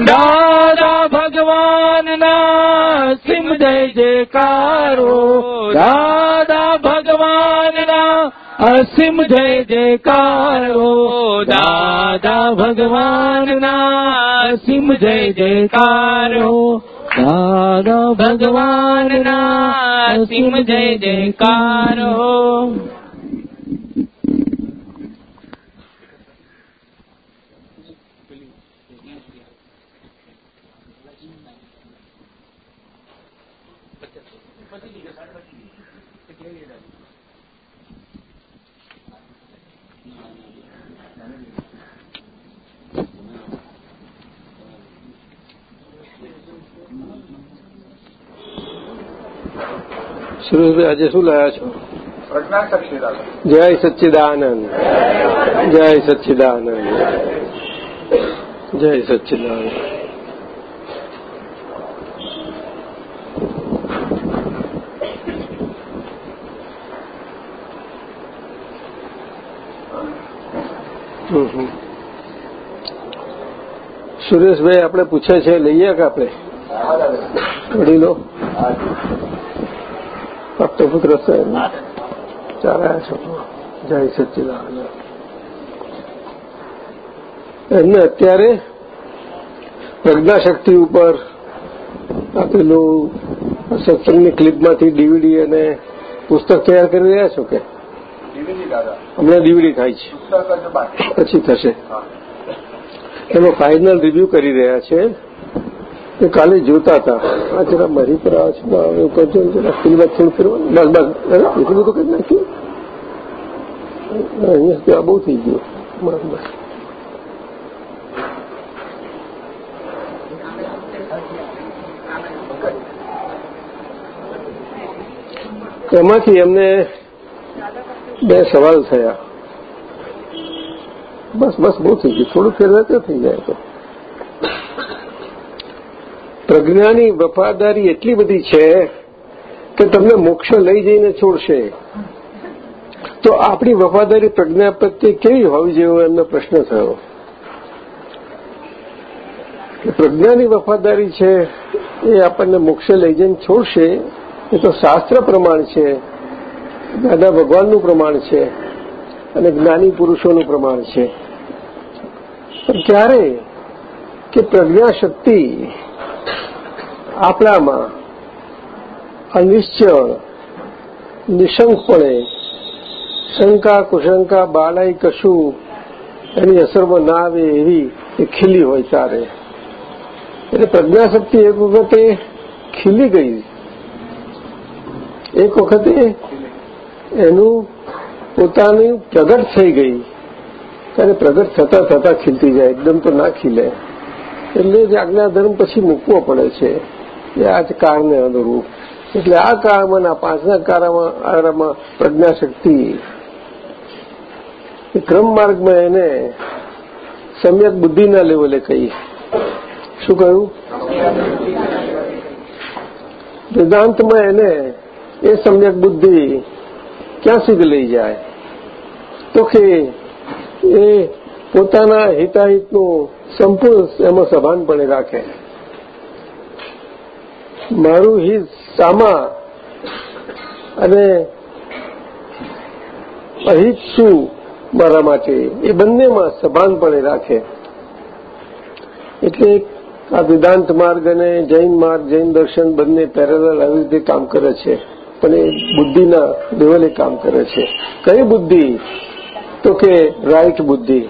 દાદા ભગવાનના સિમ જય જયકારો. દાદા ભગવાનના અસીમ જય જયકારો. દાદા ભગવાનના અસીમ જય જયકારો. દાદા ભગવાનના અસીમ જય જયકારો. સુરેશભાઈ આજે શું લાયા છો? જય સચ્ચિદાનંદ જય સચ્ચિદાનંદ જય સચ્ચિદાનંદ. સુરેશભાઈ આપણે પૂછે છે લઈએ કે આપણે? વડીલો ભક્ત પુત્ર સાહેબ ચાલ્યા છો. જય સચ્ચિદાનંદ એમને અત્યારે પ્રજ્ઞાશક્તિ ઉપર આપેલું સત્સંગની ક્લિપમાંથી ડીવીડી અને પુસ્તક તૈયાર કરી રહ્યા છો કે? હમણાં ડીવીડી થાય છે. પછી થશે. એનો ફાઇનલ રિવ્યુ કરી રહ્યા છે. એ કાલે જોતા હતા. આ જરા મારી પર આ છે એવું કરજો જરા પેલી વાત થોડું એટલું બધું કરી નાખ્યું અહીંયા સુધી આ બહુ થઈ ગયું. બસ બસ. એમાંથી એમને બે સવાલ થયા. બસ બસ, બહુ થઈ ગયું. થોડું ફેરવે તો થઈ જાય. તો પ્રજ્ઞાની વફાદારી એટલી બધી છે કે તમને મોક્ષ લઈ જઈને છોડશે. તો આપણી વફાદારી પ્રજ્ઞા પ્રત્યે કેવી હોવી જોઈએ એમનો પ્રશ્ન થયો. પ્રજ્ઞાની વફાદારી છે એ આપણને મોક્ષે લઈ જઈને છોડશે, એ તો શાસ્ત્ર પ્રમાણ છે. દાદા ભગવાનનું પ્રમાણ છે અને જ્ઞાની પુરુષોનું પ્રમાણ છે. પણ ક્યારે? કે પ્રજ્ઞાશક્તિ આપણામાં અનિશ્ચળ નિશંકપણે શંકા, કુશંકા બાળાઈ કશું એની અસરમાં ના આવે એવી એ ખીલી હોય ત્યારે એટલે પ્રજ્ઞાશક્તિ એક વખતે ખીલી ગઈ. એક વખતે એનું પોતાની પ્રગટ થઈ ગઈ. ત્યારે પ્રગટ થતાં થતા ખીલતી જાય, એકદમ તો ના ખીલે. એટલે જ આજ્ઞાધર્મ પછી મૂકવો પડે છે. એ આ જ કાળને અનુરૂપ. એટલે આ કાળમાં ના પાંચના કાળમાં પ્રજ્ઞાશક્તિ એ ક્રમ માર્ગમાં એને સમ્યક બુદ્ધિના લેવલે કહી. શું કહ્યું? વેદાંતમાં એને એ સમ્યક બુદ્ધિ ક્યાં સુધી લઈ જાય? તો કે એ પોતાના હિતાહિતનું સંપૂર્ણ એમાં સભાનપણે રાખે. મારું હિત સામા અને અહિત શું મારા માટે? એ બંનેમાં સભાનપણે રાખે. એટલે આ વેદાંત માર્ગ અને જૈન માર્ગ જૈન દર્શન બંને પેરેલલ આવી રીતે કામ કરે છે. પણ એ બુદ્ધિના લેવલે કામ કરે છે. કઈ બુદ્ધિ? તો કે રાઈટ બુદ્ધિ.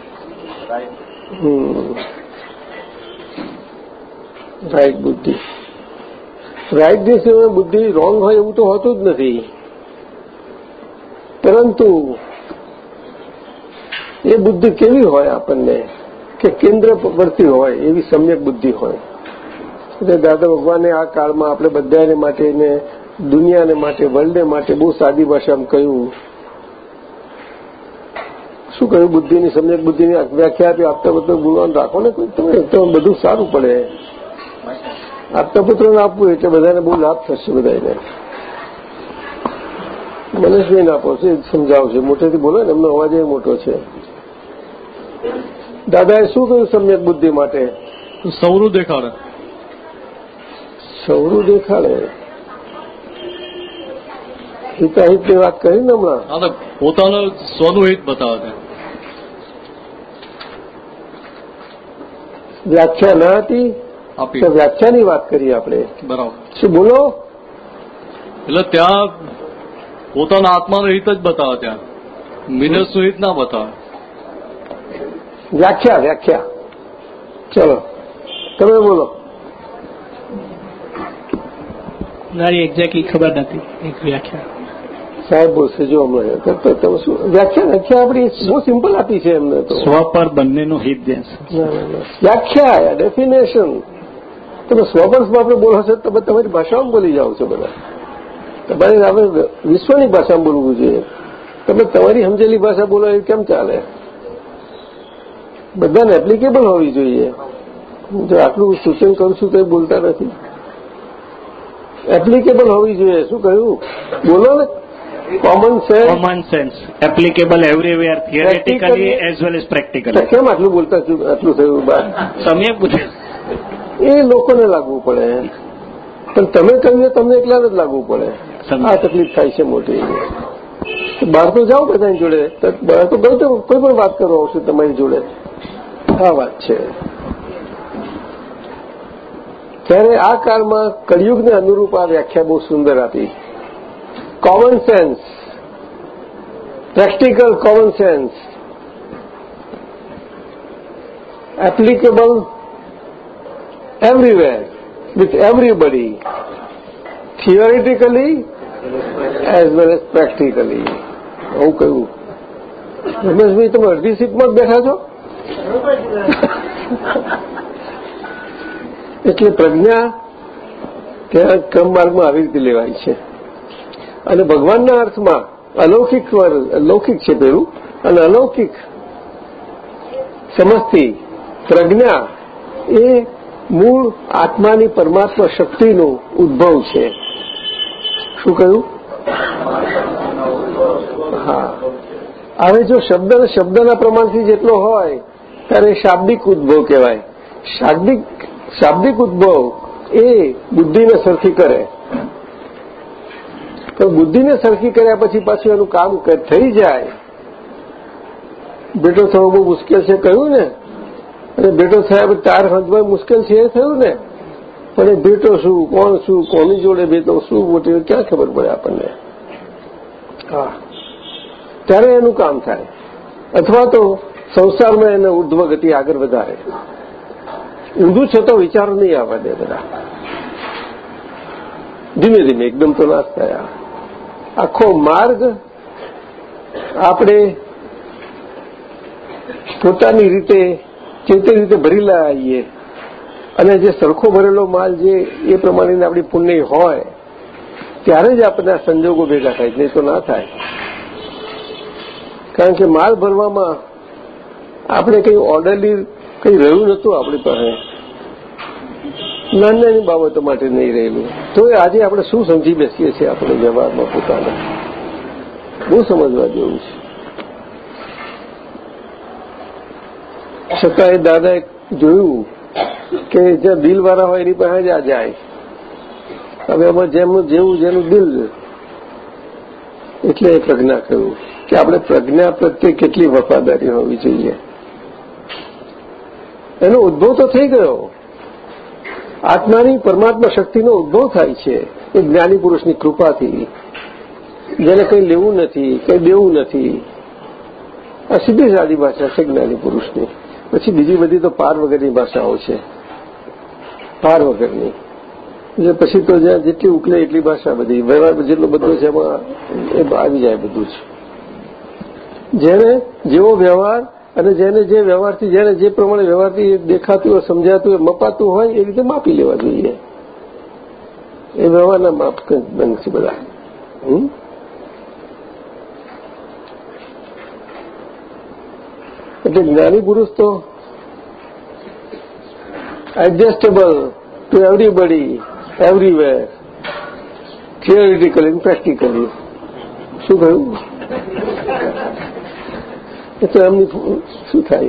રાઈટ બુદ્ધિ. રાઈટ જે બુદ્ધિ રોંગ હોય એવું તો હોતું જ નથી. પરંતુ એ બુદ્ધિ કેવી હોય આપણને? કે કેન્દ્ર પડતી હોય, એવી સમ્યક બુદ્ધિ હોય. એટલે દાદા ભગવાને આ કાળમાં આપણે બધાને માટે એને દુનિયાને માટે, વર્લ્ડને માટે બહુ સાદી ભાષામાં કહ્યું. શું કહ્યું? બુદ્ધિની સમ્યક બુદ્ધિની વ્યાખ્યા આપી આપતા બધું ગુણવાન રાખો ને તમે તો બધું સારું પડે. આપતા પુત્રોને આપવું એટલે બધાને બહુ લાભ થશે બધાને મનીષભાઈને આપો છે? સમજાવશે મોટેથી બોલો ને એમનો અવાજ એ મોટો છે. દાદાએ શું કહ્યું સમ્યક બુદ્ધિ માટે? સૌરું દેખાડે. સૌરું દેખાડે? હિતાહિતની વાત કરી ને હમણાં? પોતાનું સ્વનું હિત બતાવે છે વ્યાખ્યા ના હતી? આપી. વ્યાખ્યાની વાત કરીએ આપણે. બરાબર. શું બોલો? એટલે ત્યાં પોતાના આત્માનું હિત જ બતાવે ત્યાં. મિનસનું હિત ના બતાવે. વ્યાખ્યા વ્યાખ્યા. ચલો તમે બોલો. મારી એક્ઝેક્ટલી ખબર નથી એક વ્યાખ્યા. સાહેબ બોલશે જો હમણાં. તો તમે શું વ્યાખ્યા વ્યાખ્યા આપણી બહુ સિમ્પલ આપી છે એમને તો. સ્વ પર બંનેનું હિત ના. વ્યાખ્યા ડેફિનેશન તમે સ્વભાષમાં આપણે બોલો છો તમે તમારી ભાષામાં બોલી જાઓ છો બધા. તમારે આપણે વિશ્વની ભાષામાં બોલવું જોઈએ. તમે તમારી સમજેલી ભાષા બોલો એ કેમ ચાલે? બધાને એપ્લિકેબલ હોવી જોઈએ. જો આટલું સૂચન કરું છું તો બોલતા નથી. એપ્લિકેબલ હોવી જોઈએ. શું કહ્યું? બોલો ને. Common sense common sense applicable everywhere theoretically as well as practically કેમ આટલું બોલતા છું? આટલું થયું બાદ? તમે પૂછ્યું એ લોકોને લાગવું પડે. પણ તમે કહ્યું તમને એકલા જ લાગવું પડે. આ તકલીફ થાય છે મોટી. બહાર તો જાઓ બધાની જોડે. બહાર તો ગયો તો કોઈ પણ વાત કરવા આવશે તમારી જોડે. આ વાત છે. ત્યારે આ કાળમાં કળિયુગને અનુરૂપ આ વ્યાખ્યા બહુ સુંદર આપી. Common sense practical common sense applicable everywhere, with everybody, theoretically as well as practically. આવું કહ્યું. રમેશભાઈ તમે અડધી સીટમાં જ બેઠા છો? એટલે પ્રજ્ઞા ત્યાં ક્રમમાર્ગમાં આવી રીતે લેવાય છે. અને ભગવાનના અર્થમાં અલૌકિક લૌકિક છે પેલું અને અલૌકિક સમજતી પ્રજ્ઞા એ મૂળ આત્માની પરમાત્મા શક્તિનો ઉદ્ભવ છે. શું કહ્યું? હા. હવે જો શબ્દ શબ્દના પ્રમાણથી જેટલો હોય, ત્યારે શાબ્દિક ઉદ્ભવ કહેવાય. શાબ્દિક શાબ્દિક ઉદ્ભવ એ બુદ્ધિને સરખી કરે. તો બુદ્ધિને સરખી કર્યા પછી પાછું એનું કામ થઈ જાય. બેટો, થવો બહુ મુશ્કેલ છે, કહ્યું ને? અને ભેટો થયા પછી તાર હંતમાં મુશ્કેલ છે એ થયું ને? પણ એ ભેટો શું કોણ શું કોની જોડે ભેટો શું મોટી ક્યાં ખબર પડે આપણને? હા. ત્યારે એનું કામ થાય. અથવા તો સંસારમાં એને ઉર્ધ્વ ગતિ આગળ વધારે. ઊંધું છતાં વિચારો નહીં આવવા દે બધા. ધીમે ધીમે એકદમ તો નાશ થયા. આખો માર્ગ આપણે પોતાની રીતે તે રીતે ભરેલા આવીએ અને જે સરખો ભરેલો માલ જે એ પ્રમાણેની આપણી પુણ્ય હોય, ત્યારે જ આપણને સંજોગો ભેગા થાય, નહીં તો ના થાય. કારણ કે માલ ભરવામાં આપણે કંઈ ઓર્ડરલી કંઈ રહ્યું નહોતું આપણી પાસે. નાની નાની બાબતો માટે નહીં રહેલું. તો આજે આપણે શું સમજી બેસીએ છીએ? આપણે જવાબમાં પોતાના બહુ સમજવા જેવું છે. છતાં એ દાદાએ જોયું કે જે દિલવાળા હોય એની પાસે જ આ જાય. હવે એમાં જેમનું જેવું જેનું દિલ એટલે એ પ્રજ્ઞા કહ્યું કે આપણે પ્રજ્ઞા પ્રત્યે કેટલી વફાદારી હોવી જોઈએ. એનો ઉદ્ભવ તો થઈ ગયો. આત્માની પરમાત્મા શક્તિનો ઉદ્ભવ થાય છે. એ જ્ઞાની પુરુષની કૃપાથી. જેને કંઈ લેવું નથી, કંઈ દેવું નથી. આ સીધી સાદી ભાષા છે જ્ઞાની પુરુષની. પછી બીજી બધી તો પાર વગરની ભાષાઓ છે. પાર વગરની. એટલે પછી તો જ્યાં જેટલી ઉકલે એટલી ભાષા બધી. વ્યવહાર જેટલો બધો છે એમાં એ આવી જાય બધું જ. જેને જેવો વ્યવહાર અને જેને જે વ્યવહારથી, જેને જે પ્રમાણે વ્યવહારથી દેખાતું હોય, સમજાતું હોય, મપાતું હોય, એ રીતે માપી લેવા જોઈએ. એ વ્યવહારના માપ કંઈક છે બધા. હમ? એટલે જ્ઞાની પુરુષ તો adjustable to everybody everywhere theoretically practically શું કહ્યું? એ તો એમની શું થાય?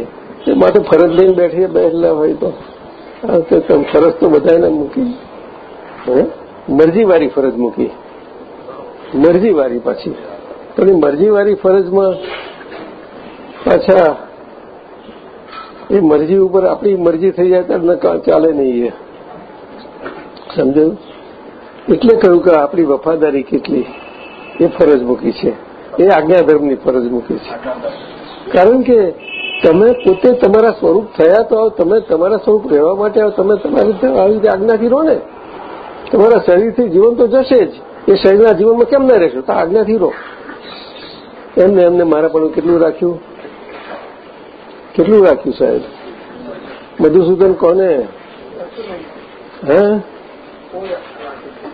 એ માટે ફરજ લઈને બેઠી, બેઠેલા હોય તો. ફરજ તો બધાને મૂકી. મરજીવાળી ફરજ મૂકી. મરજીવાળી પાછી. પણ એ મરજીવાળી ફરજમાં પાછા એ મરજી ઉપર આપણી મરજી થઈ જાય ત્યારે ચાલે નહીં એ. સમજાયું એટલે કહ્યું કે આપણી વફાદારી કેટલી? એ ફરજ મૂકી છે. એ આજ્ઞાધર્મની ફરજ મૂકી છે. કારણ કે તમે પોતે તમારા સ્વરૂપ થયા તો તમે તમારા સ્વરૂપ રહેવા માટે તમે તમારી આવી રીતે આજ્ઞાથી રહો ને. તમારા શરીરથી જીવન તો જશે જ. એ શરીરના જીવનમાં કેમ ના રહેશો? તો આજ્ઞાથી રહો. એમને એમને મારા પણ કેટલું રાખ્યું? કેટલું રાખ્યું સાહેબ? મધુસૂદન કોને? હે?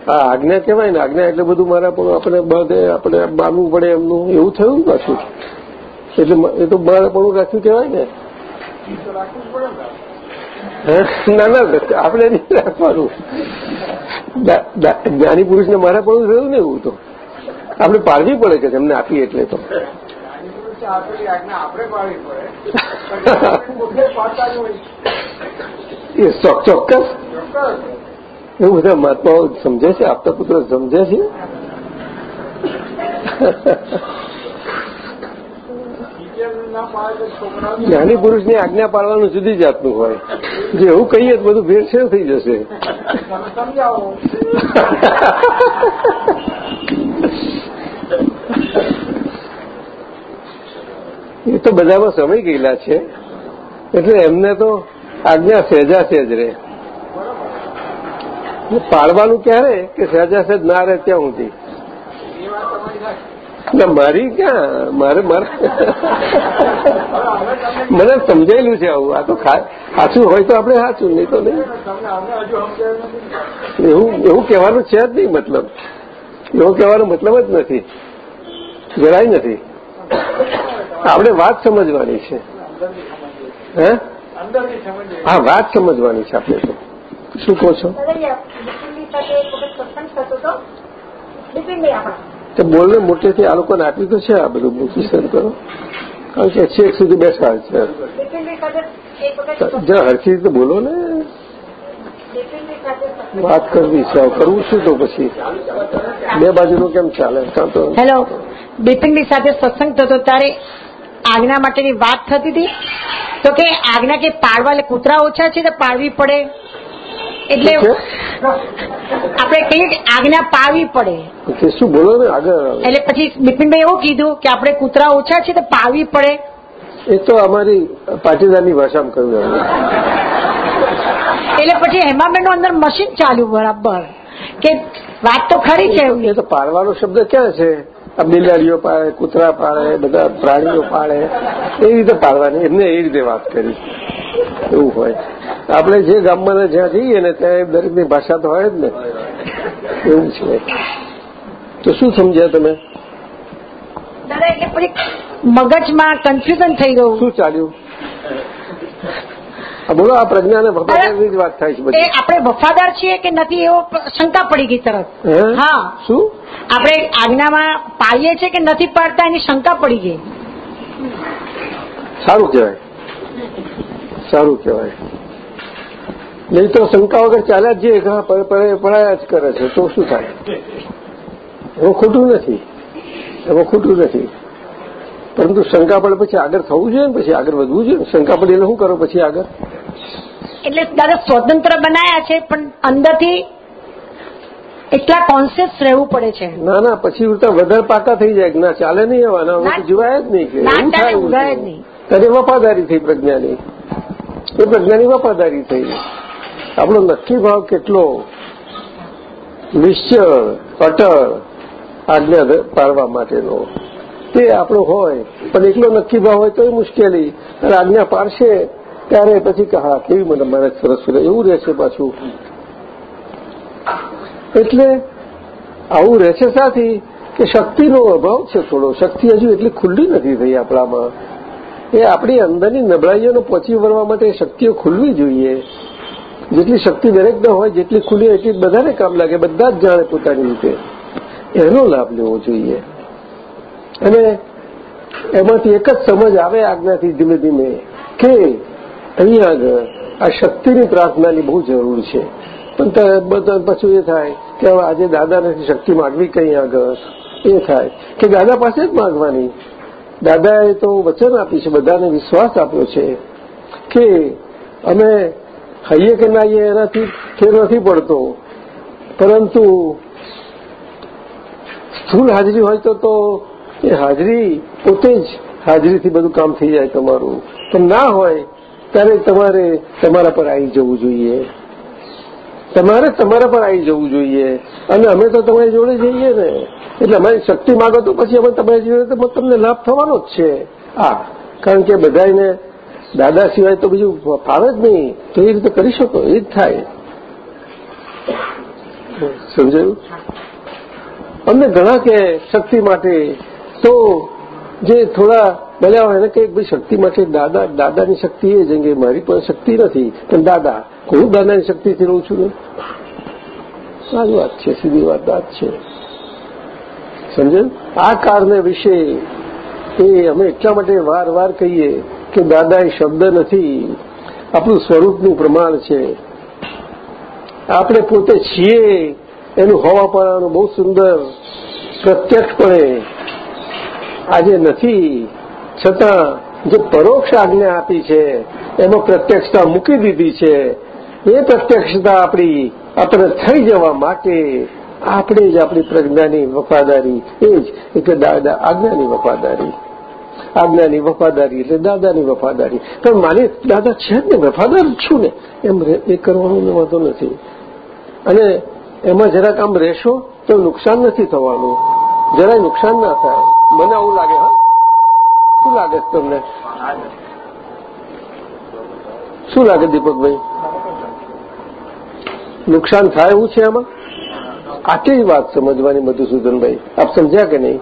આ આજ્ઞા કહેવાય ને, આજ્ઞા એટલે બધું મારા પણ આપણે બધે આપણે માનવું પડે એમનું. એવું થયું પાછું? એટલે એ તો મારા પણ રાખ્યું કહેવાય ને? ના ના આપણે નહીં રાખવાનું. જ્ઞાની પુરુષને મારા પણ થયું ને એવું તો. આપણે પાડવી પડે કે તેમને આપીએ એટલે તો. આપેલી આજ્ઞા આપણે પાડવી પડે. પોતે પાડતા જ હોય એ ચોક્કસ. ચોક્કસ. એવું બધા મહાત્માઓ સમજે છે? આપતા પુત્ર સમજે છે? જ્ઞાની પુરુષની આજ્ઞા પાડવાનું જુદી જાતનું હોય. જે એવું કહીએ તો બધું ભેરસેર થઈ જશે. સમજાવો. એ તો બધામાં સમય ગયેલા છે. એટલે એમને તો આજ્ઞા સહેજા સહેજ રહે. પાડવાનું ક્યારે? કે સહેજા સહેજ ના રહે ત્યાં સુધી? ના મારી ક્યાં? મારે મને સમજાયેલું છે આવું. આ તો સાચું હોય તો આપણે સાચું નહીં તો નહીં. એવું એવું કહેવાનું છે જ નહીં મતલબ. એવો કહેવાનો મતલબ જ નથી. જરાય નથી. આપણે વાત સમજવાની છે. હે? હા વાત સમજવાની છે આપણે તો. શું કહો છો? તો બોલને મોટેથી આ લોકોને આપ્યું તો છે આ બધું મૂકી કરો. કારણ કે છેક સુધી બેસવા છે. જરા હરખી રીતે બોલો ને. વાત કરવી છે કરવું શું તો પછી. બે બાજુનું કેમ ચાલે? કાં તો હેલો બિપિનભાઈ સાથે સત્સંગ થતો ત્યારે આજ્ઞા માટેની વાત થતી હતી. તો કે આજ્ઞા કે પાડવા એટલે કૂતરા ઓછા છે તો પાડવી પડે? એટલે આપણે કહીએ કે આજ્ઞા પાડવી પડે. શું બોલો ને આગળ? એટલે પછી બિપિનભાઈ એવું કીધું કે આપણે કૂતરા ઓછા છે તો પાડવી પડે. એ તો અમારી પાટીદારની ભાષામાં કહ્યું. એટલે પછી હેમાબેન અંદર મશીન ચાલ્યું બરાબર. કે વાત તો ખરી છે. એ તો પાડવાનો શબ્દ ક્યાં છે? બિલાડીઓ પાડે કૂતરા પાડે બધા પ્રાણીઓ પાડે એ રીતે પાડવાની એમને એ રીતે વાત કરી. એવું હોય. આપણે જે ગામમાં જ્યાં જઈએ ને ત્યાં દરેકની ભાષા તો હોય જ ને. એવું છે. તો શું સમજ્યા તમે? દાદા એટલે પછી મગજમાં કન્ફ્યુઝન થઈ ગયું. શું ચાલ્યું? બોલો આ પ્રજ્ઞાને વફાદારની જ વાત થાય છે આપણે વફાદાર છીએ કે નથી એવો શંકા પડી ગઈ તરત. હા? શું? આપણે આજ્ઞામાં પાળીએ છીએ કે નથી પાડતા એની શંકા પડી ગઈ. સારું કહેવાય. સારું કહેવાય. નહીં તો શંકા વગર ચાલ્યા જ જઈએ ઘા પર- પર- પડાયા જ કરે છે. તો શું થાય? એમાં ખોટું નથી. એમાં ખોટું નથી. પરંતુ શંકા પડે પછી આગળ થવું જોઈએ ને? પછી આગળ વધવું જોઈએ શંકા પડે એટલે શું કરો પછી આગળ? એટલે દાદા સ્વતંત્ર બનાયા છે પણ અંદરથી એટલા કોન્શિયસ રહેવું પડે છે. ના ના પછી ઉલટા વધારે પાકા થઈ જાય ના ચાલે નહીં આવવાના જીવાય જ નહીં એવું થાય. ત્યારે વફાદારી થઈ પ્રજ્ઞાની. એ પ્રજ્ઞાની વફાદારી થઈ આપણો નક્કી ભાવ કેટલો? નિશ્ચળ અટળ આજ્ઞા પાડવા માટેનો. તે આપણો હોય, પણ એકલો નક્કી ભાવ હોય તો એ મુશ્કેલી. અને આજ્ઞા પાડશે ત્યારે પછી કે, હા, કેવી મને મારે સરસ એવું રહેશે પાછું. એટલે આવું રહેશે સાથી કે શક્તિનો અભાવ છે થોડો. શક્તિ હજુ એટલી ખુલ્લી નથી થઈ આપણામાં. એ આપણી અંદરની નબળાઈઓને પહોંચી વળવા માટે શક્તિઓ ખુલવી જોઈએ. જેટલી શક્તિ દરેકને હોય, જેટલી ખુલી એટલી બધાને કામ લાગે. બધા જ જાણે પોતાની રીતે. એનો લાભ લેવો જોઈએ. અને એમાંથી એક જ સમજ આવે આજ્ઞાથી ધીમે ધીમે કે અહીંયા આગળ આ શક્તિની પ્રાર્થનાની બહુ જરૂર છે. પણ પછી એ થાય કે હવે આજે દાદાને શક્તિ માગવી કઈ આગળ? એ થાય કે દાદા પાસે જ માગવાની. દાદાએ તો વચન આપ્યું છે, બધાને વિશ્વાસ આપ્યો છે કે અમે હૈયે કે ના આવીએ એનાથી ફેર નથી પડતો. પરંતુ સ્થૂળ હાજરી હોય તો એ હાજરી પોતે જ હાજરીથી બધું કામ થઈ જાય તમારું. તો ના હોય ત્યારે તમારે તમારા પર આવી જવું જોઈએ. તમારે તમારા પર આવી જવું જોઈએ. અને અમે તો તમારી જોડે જઈએ ને. એટલે અમારી શક્તિ માગો તો પછી અમે તમારી જોડે તો તમને લાભ થવાનો જ છે. આ કારણ કે બધાને દાદા સિવાય તો બીજું ફાવે જ નહીં. તો એ રીતે કરી શકો એ જ થાય. સમજાયું? અમને ઘણા કે શક્તિ માટે તો જે થોડા મળ્યા હોય એને કંઈક ભાઈ શક્તિ માટે દાદા, દાદાની શક્તિ એ જેમ કે મારી પાસે શક્તિ નથી, પણ દાદા, હું દાદાની શક્તિથી રહું છું ને? સારી વાત છે, સીધી વાત વાત છે. સમજે? આ કારને વિશે એ અમે એટલા માટે વાર વાર કહીએ કે દાદા એ શબ્દ નથી, આપણું સ્વરૂપનું પ્રમાણ છે. આપણે પોતે છીએ, એનું હોવાપણાનું બહુ સુંદર, પ્રત્યક્ષપણે આજે નથી. છતાં જે પરોક્ષ આજ્ઞા આપી છે, એમાં પ્રત્યક્ષતા મૂકી દીધી છે, એ પ્રત્યક્ષતા આપણી, આપણે થઈ જવા માટે આપણે જ આપણી પ્રજ્ઞાની વફાદારી, એ જ, એટલે દાદા આજ્ઞાની વફાદારી. આજ્ઞાની વફાદારી એટલે દાદાની વફાદારી. પણ મારી દાદા છે ને, વફાદાર છું ને, એમ એ કરવાનો વાંધો નથી. અને એમાં જરાક આમ રહેશો તો નુકસાન નથી થવાનું. જરાય નુકસાન ના થાય. મને આવું લાગે, હા. શું લાગે તમને? શું લાગે દીપકભાઈ? નુકસાન થાય એવું છે આમાં? આટલી વાત સમજવાની મધુસૂદનભાઈ આપ સમજ્યા કે નહીં?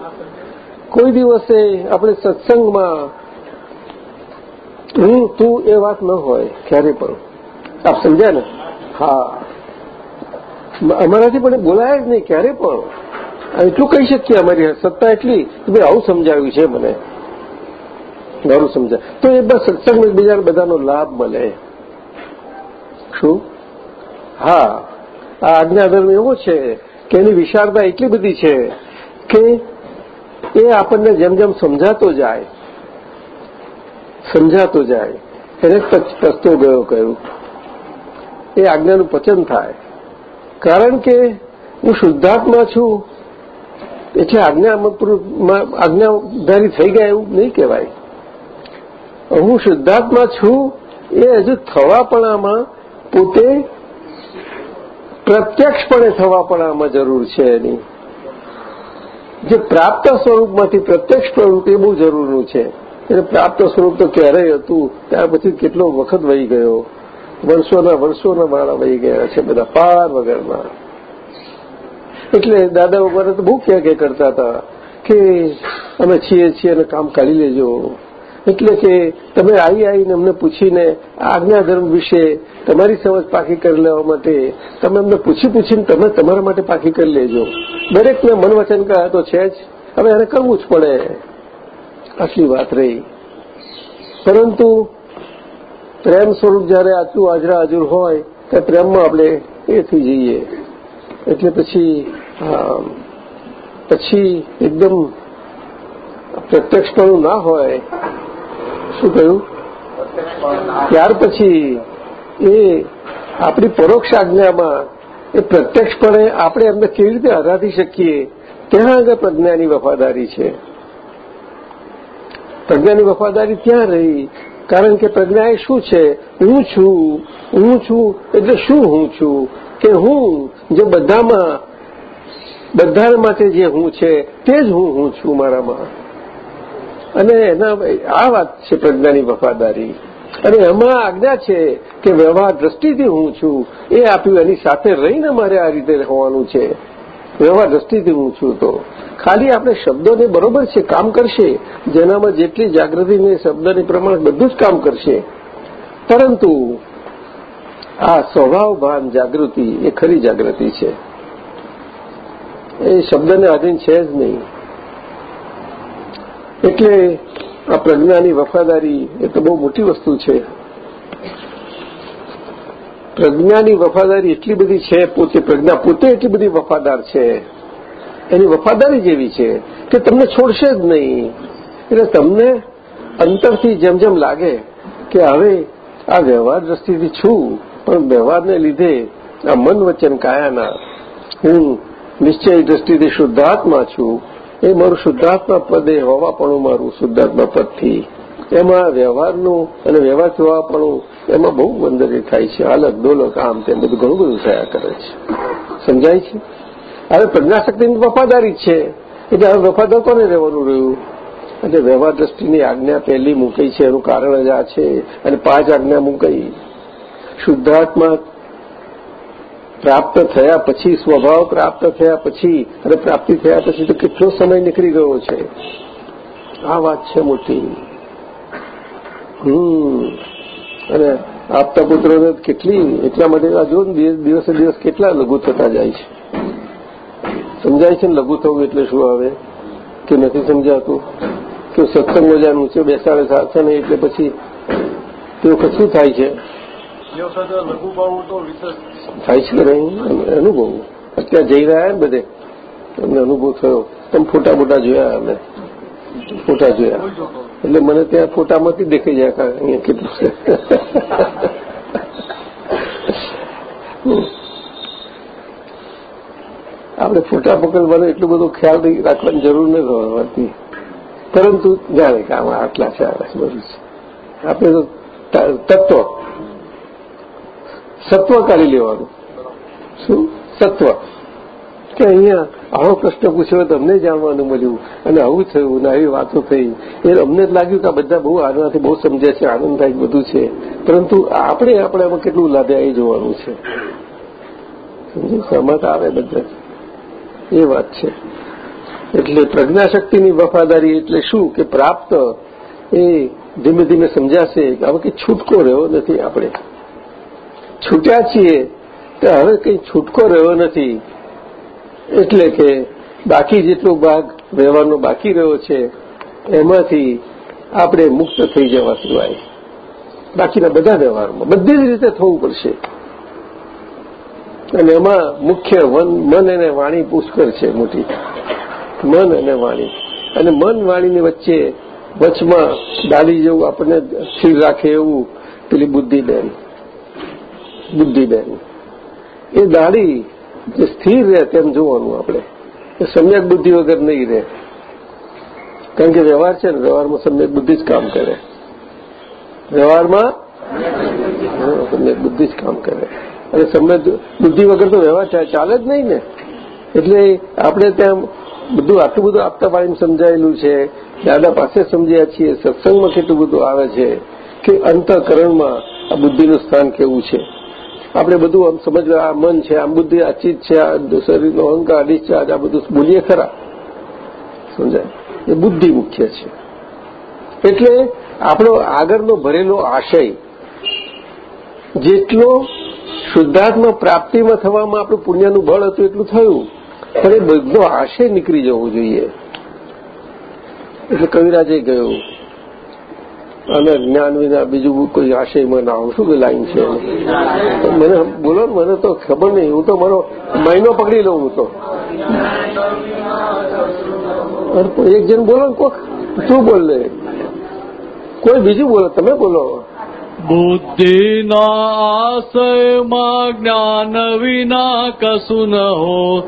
કોઈ દિવસે આપણે સત્સંગમાં હું, તું એ વાત ન હોય, ક્યારે પણ. આપ સમજ્યા ને? હા. અમારાથી પણ બોલાય જ નહીં ક્યારે પણ. એટલું કહી શકીએ અમારી સત્તા એટલી કે ભાઈ આવું સમજાવ્યું છે મને. ઘણું સમજાય તો એ બસ સત્સંગ એકબીજાને બધાનો લાભ મળે. શું? હા. આ આજ્ઞાધર્મ એવો છે કે એની વિશાળતા એટલી બધી છે કે એ આપણને જેમ જેમ સમજાતો જાય સમજાતો જાય, એને પચતો ગયો કહ્યું. એ આજ્ઞાનું પચન થાય. કારણ કે હું શુદ્ધાત્મા છું. એટલે આજ્ઞા આજ્ઞાધારી થઈ ગયા એવું નહીં કહેવાય. હું શુદ્ધાત્મા છું, એ હજુ થવાપણામાં પોતે પ્રત્યક્ષપણે થવાપણામાં જરૂર છે એની. જે પ્રાપ્ત સ્વરૂપમાંથી પ્રત્યક્ષ સ્વરૂપ એ બહુ જરૂરનું છે. એટલે પ્રાપ્ત સ્વરૂપ તો ક્યારેય હતું, ત્યાર પછી કેટલો વખત વહી ગયો. વર્ષોના વર્ષોના માળા વહી ગયા છે, બધા પાર વગરના. એટલે દાદા વગર તો બહુ ક્યાં ક્યાં કરતા હતા કે અમે છીએ છીએ અને કામ કાઢી લેજો. એટલે કે તમે આવી આવીને અમને પૂછીને આજ્ઞાધર્મ વિશે તમારી સમજ પાકી કરી લેવા માટે તમે અમને પૂછી પૂછીને તમે તમારા માટે પાકી કરી લેજો. દરેકને મન વચન કયા તો છે જ. હવે એને કરવું જ પડે. આટલી વાત રહી. પરંતુ પ્રેમ સ્વરૂપ જયારે આટલું હાજરા હાજર હોય ત્યારે પ્રેમમાં આપણે એ થઈ જઈએ. એટલે પછી પછી એકદમ પ્રત્યક્ષપણું ના હોય, શું કહ્યું? ત્યાર પછી એ આપણી પરોક્ષ આજ્ઞામાં, એ પ્રત્યક્ષપણે આપણે એમને કેવી રીતે હરાવી શકીએ ત્યાં આગળ પ્રજ્ઞાની વફાદારી છે. પ્રજ્ઞાની વફાદારી ત્યાં રહી, કારણ કે પ્રજ્ઞા એ શું છે? હું છું હું છું, એટલે શું હું છું? કે હું જે બધામાં બધા માટે જે હું છે, તે જ હું હું છું મારામાં. અને એના, આ વાત છે પ્રજ્ઞાની વફાદારી. અને એમાં આજ્ઞા છે કે વ્યવહાર દ્રષ્ટિથી હું છું. એ આપ્યું, એની સાથે રહીને મારે આ રીતે હોવાનું છે. વ્યવહાર દ્રષ્ટિથી હું છું તો. ખાલી આપણે શબ્દોને બરોબર છે, કામ કરશે. જેનામાં જેટલી જાગૃતિને શબ્દની પ્રમાણે બધું જ કામ કરશે. પરંતુ આ સ્વભાવ ભાન જાગૃતિ એ ખરી જાગૃતિ છે. એ શબ્દને આધીન છે જ નહીં. એટલે આ પ્રજ્ઞાની વફાદારી એ તો બહુ મોટી વસ્તુ છે. પ્રજ્ઞાની વફાદારી એટલી બધી છે, પોતે પ્રજ્ઞા પોતે એટલી બધી વફાદાર છે. એની વફાદારી જેવી છે કે તમને છોડશે જ નહીં. એટલે તમને અંતરથી જેમ જેમ લાગે કે હવે આ વ્યવહાર દ્રષ્ટિથી છું પણ વ્યવહારને લીધે આ મન વચન કાયાના. હું નિશ્ચય દ્રષ્ટિથી શુદ્ધાત્મા છું. એ મારું શુદ્ધાત્મા પદે હોવાપણું મારું શુદ્ધાત્મા પદથી. એમાં વ્યવહારનું અને વ્યવહાર થવાપણું એમાં બહુ બંદરી થાય છે. અલગ દોલક, આમ તેમ બધું ઘણું બધું થયા કરે છે. સમજાય છે? હવે પ્રજ્ઞાશક્તિની વફાદારી છે. એટલે હવે વફાદાર કોને રહેવાનું રહ્યું? એટલે વ્યવહાર દ્રષ્ટિની આજ્ઞા પહેલી મૂકી છે. એનું કારણ જ આ છે. અને પાંચ આજ્ઞા મૂકાઈ શુદ્ધાત્મા પ્રાપ્ત થયા પછી સ્વભાવ પ્રાપ્ત થયા પછી અને પ્રાપ્તિ થયા પછી તો કેટલો સમય નીકળી ગયો છે? આ વાત છે મોટી. હમ. અને આપતા પુત્રોને કેટલી, એટલા માટે આ જો દિવસે દિવસ કેટલા લઘુ થતા જાય છે? સમજાય છે ને લઘુ થવું એટલે શું આવે? કે નથી સમજાતું? કે સત્સંગ મજાનું છે, બેસાડે સાથે ને એટલે પછી તે વખત શું થાય છે? થાય છે અનુભવ. અત્યારે જઈ રહ્યા ને બધે. તમને અનુભવ થયો. તમે ફોટા બોટા જોયા અમે. ફોટા જોયા. એટલે મને ત્યાં ફોટામાંથી દેખાઈ જાય અહીંયા કેટલું છે. આપણે ફોટા પકડવાનો એટલું બધું ખ્યાલ રાખવાની જરૂર નથી હોતી પરંતુ જાણે કે આમાં આટલા છે બધું છે. આપણે તો, તત્વ સત્વ કાઢી લેવાનું. શું? સત્વ. કે અહીંયા આવો પ્રશ્ન પૂછ્યો તમને જાણવાનું મળ્યું. અને આવું થયું, ને આવી વાતો થઈ. એ અમને જ લાગ્યું કે આ બધા બહુ આનાથી બહુ સમજે છે, આનંદ થાય બધું છે. પરંતુ આપણે આપણે એમાં કેટલું લાભે એ જોવાનું છે. સમજો? સહમત આવે બધા. એ વાત છે. એટલે પ્રજ્ઞાશક્તિની વફાદારી એટલે શું? કે પ્રાપ્ત એ ધીમે ધીમે સમજાશે. હવે કે છૂટકો રહ્યો નથી આપણે. છૂટ્યા છીએ, તો હવે કંઈ છૂટકો રહ્યો નથી. એટલે કે બાકી જેટલો ભાગ રહેવાનો બાકી રહ્યો છે, એમાંથી આપણે મુક્ત થઈ જવા સિવાય બાકીના બધા વ્યવહારમાં બધી જ રીતે થવું પડશે. અને એમાં મુખ્ય મન અને વાણી પુષ્કર છે મોટી. મન અને વાણી. અને મન વાણીની વચ્ચે વચમાં ડાલી જેવું આપણને સ્થિર રાખે એવું પેલી બુદ્ધિબેન બુદ્ધિબેન એ દાઢી જે સ્થિર રહે તેમ જોવાનું આપણે. એ સમ્યક બુદ્ધિ વગર નહીં રહે. કારણ કે વ્યવહાર છે ને, વ્યવહારમાં સમ્યક બુદ્ધિ જ કામ કરે. વ્યવહારમાં સમ્યક બુદ્ધિ જ કામ કરે. અને સમ્યક બુદ્ધિ વગર તો વ્યવહાર ચાલે જ નહીં ને. એટલે આપણે ત્યાં બધું આટલું બધું આપતા પાણી સમજાયેલું છે. દાદા પાસે સમજ્યા છીએ, સત્સંગમાં કેટલું બધું આવે છે. કે અંતઃકરણમાં આ બુદ્ધિનું સ્થાન કેવું છે. આપણે બધું આમ સમજવા આ મન છે આમ બુદ્ધિ, આ ચીજ છે, આ શરીરનો અહંકાર, ડિસ્ચાર્જ, આ બધું બોલીએ ખરા. સમજાય? એ બુદ્ધિ મુખ્ય છે. એટલે આપણો આગળનો ભરેલો આશય, જેટલો શુદ્ધાત્મા પ્રાપ્તિમાં થવામાં આપણું પુણ્યનું બળ હતું, એટલું થયું. પણ એ બધો આશય નીકળી જવો જોઈએ. એટલે કવિરાજે ગયો અને જ્ઞાન વિના બીજું કોઈ આશયમાં ના આવું. શું કે લાઈન છે મને બોલો મને તો ખબર નહીં. હું તો મારો મહિનો પકડી લઉં તો. એક જણ બોલો ને કોક. શું બોલે કોઈ બીજું બોલો? તમે બોલો. બુદ્ધિના આશયમાં જ્ઞાન વિના કશું ન હો.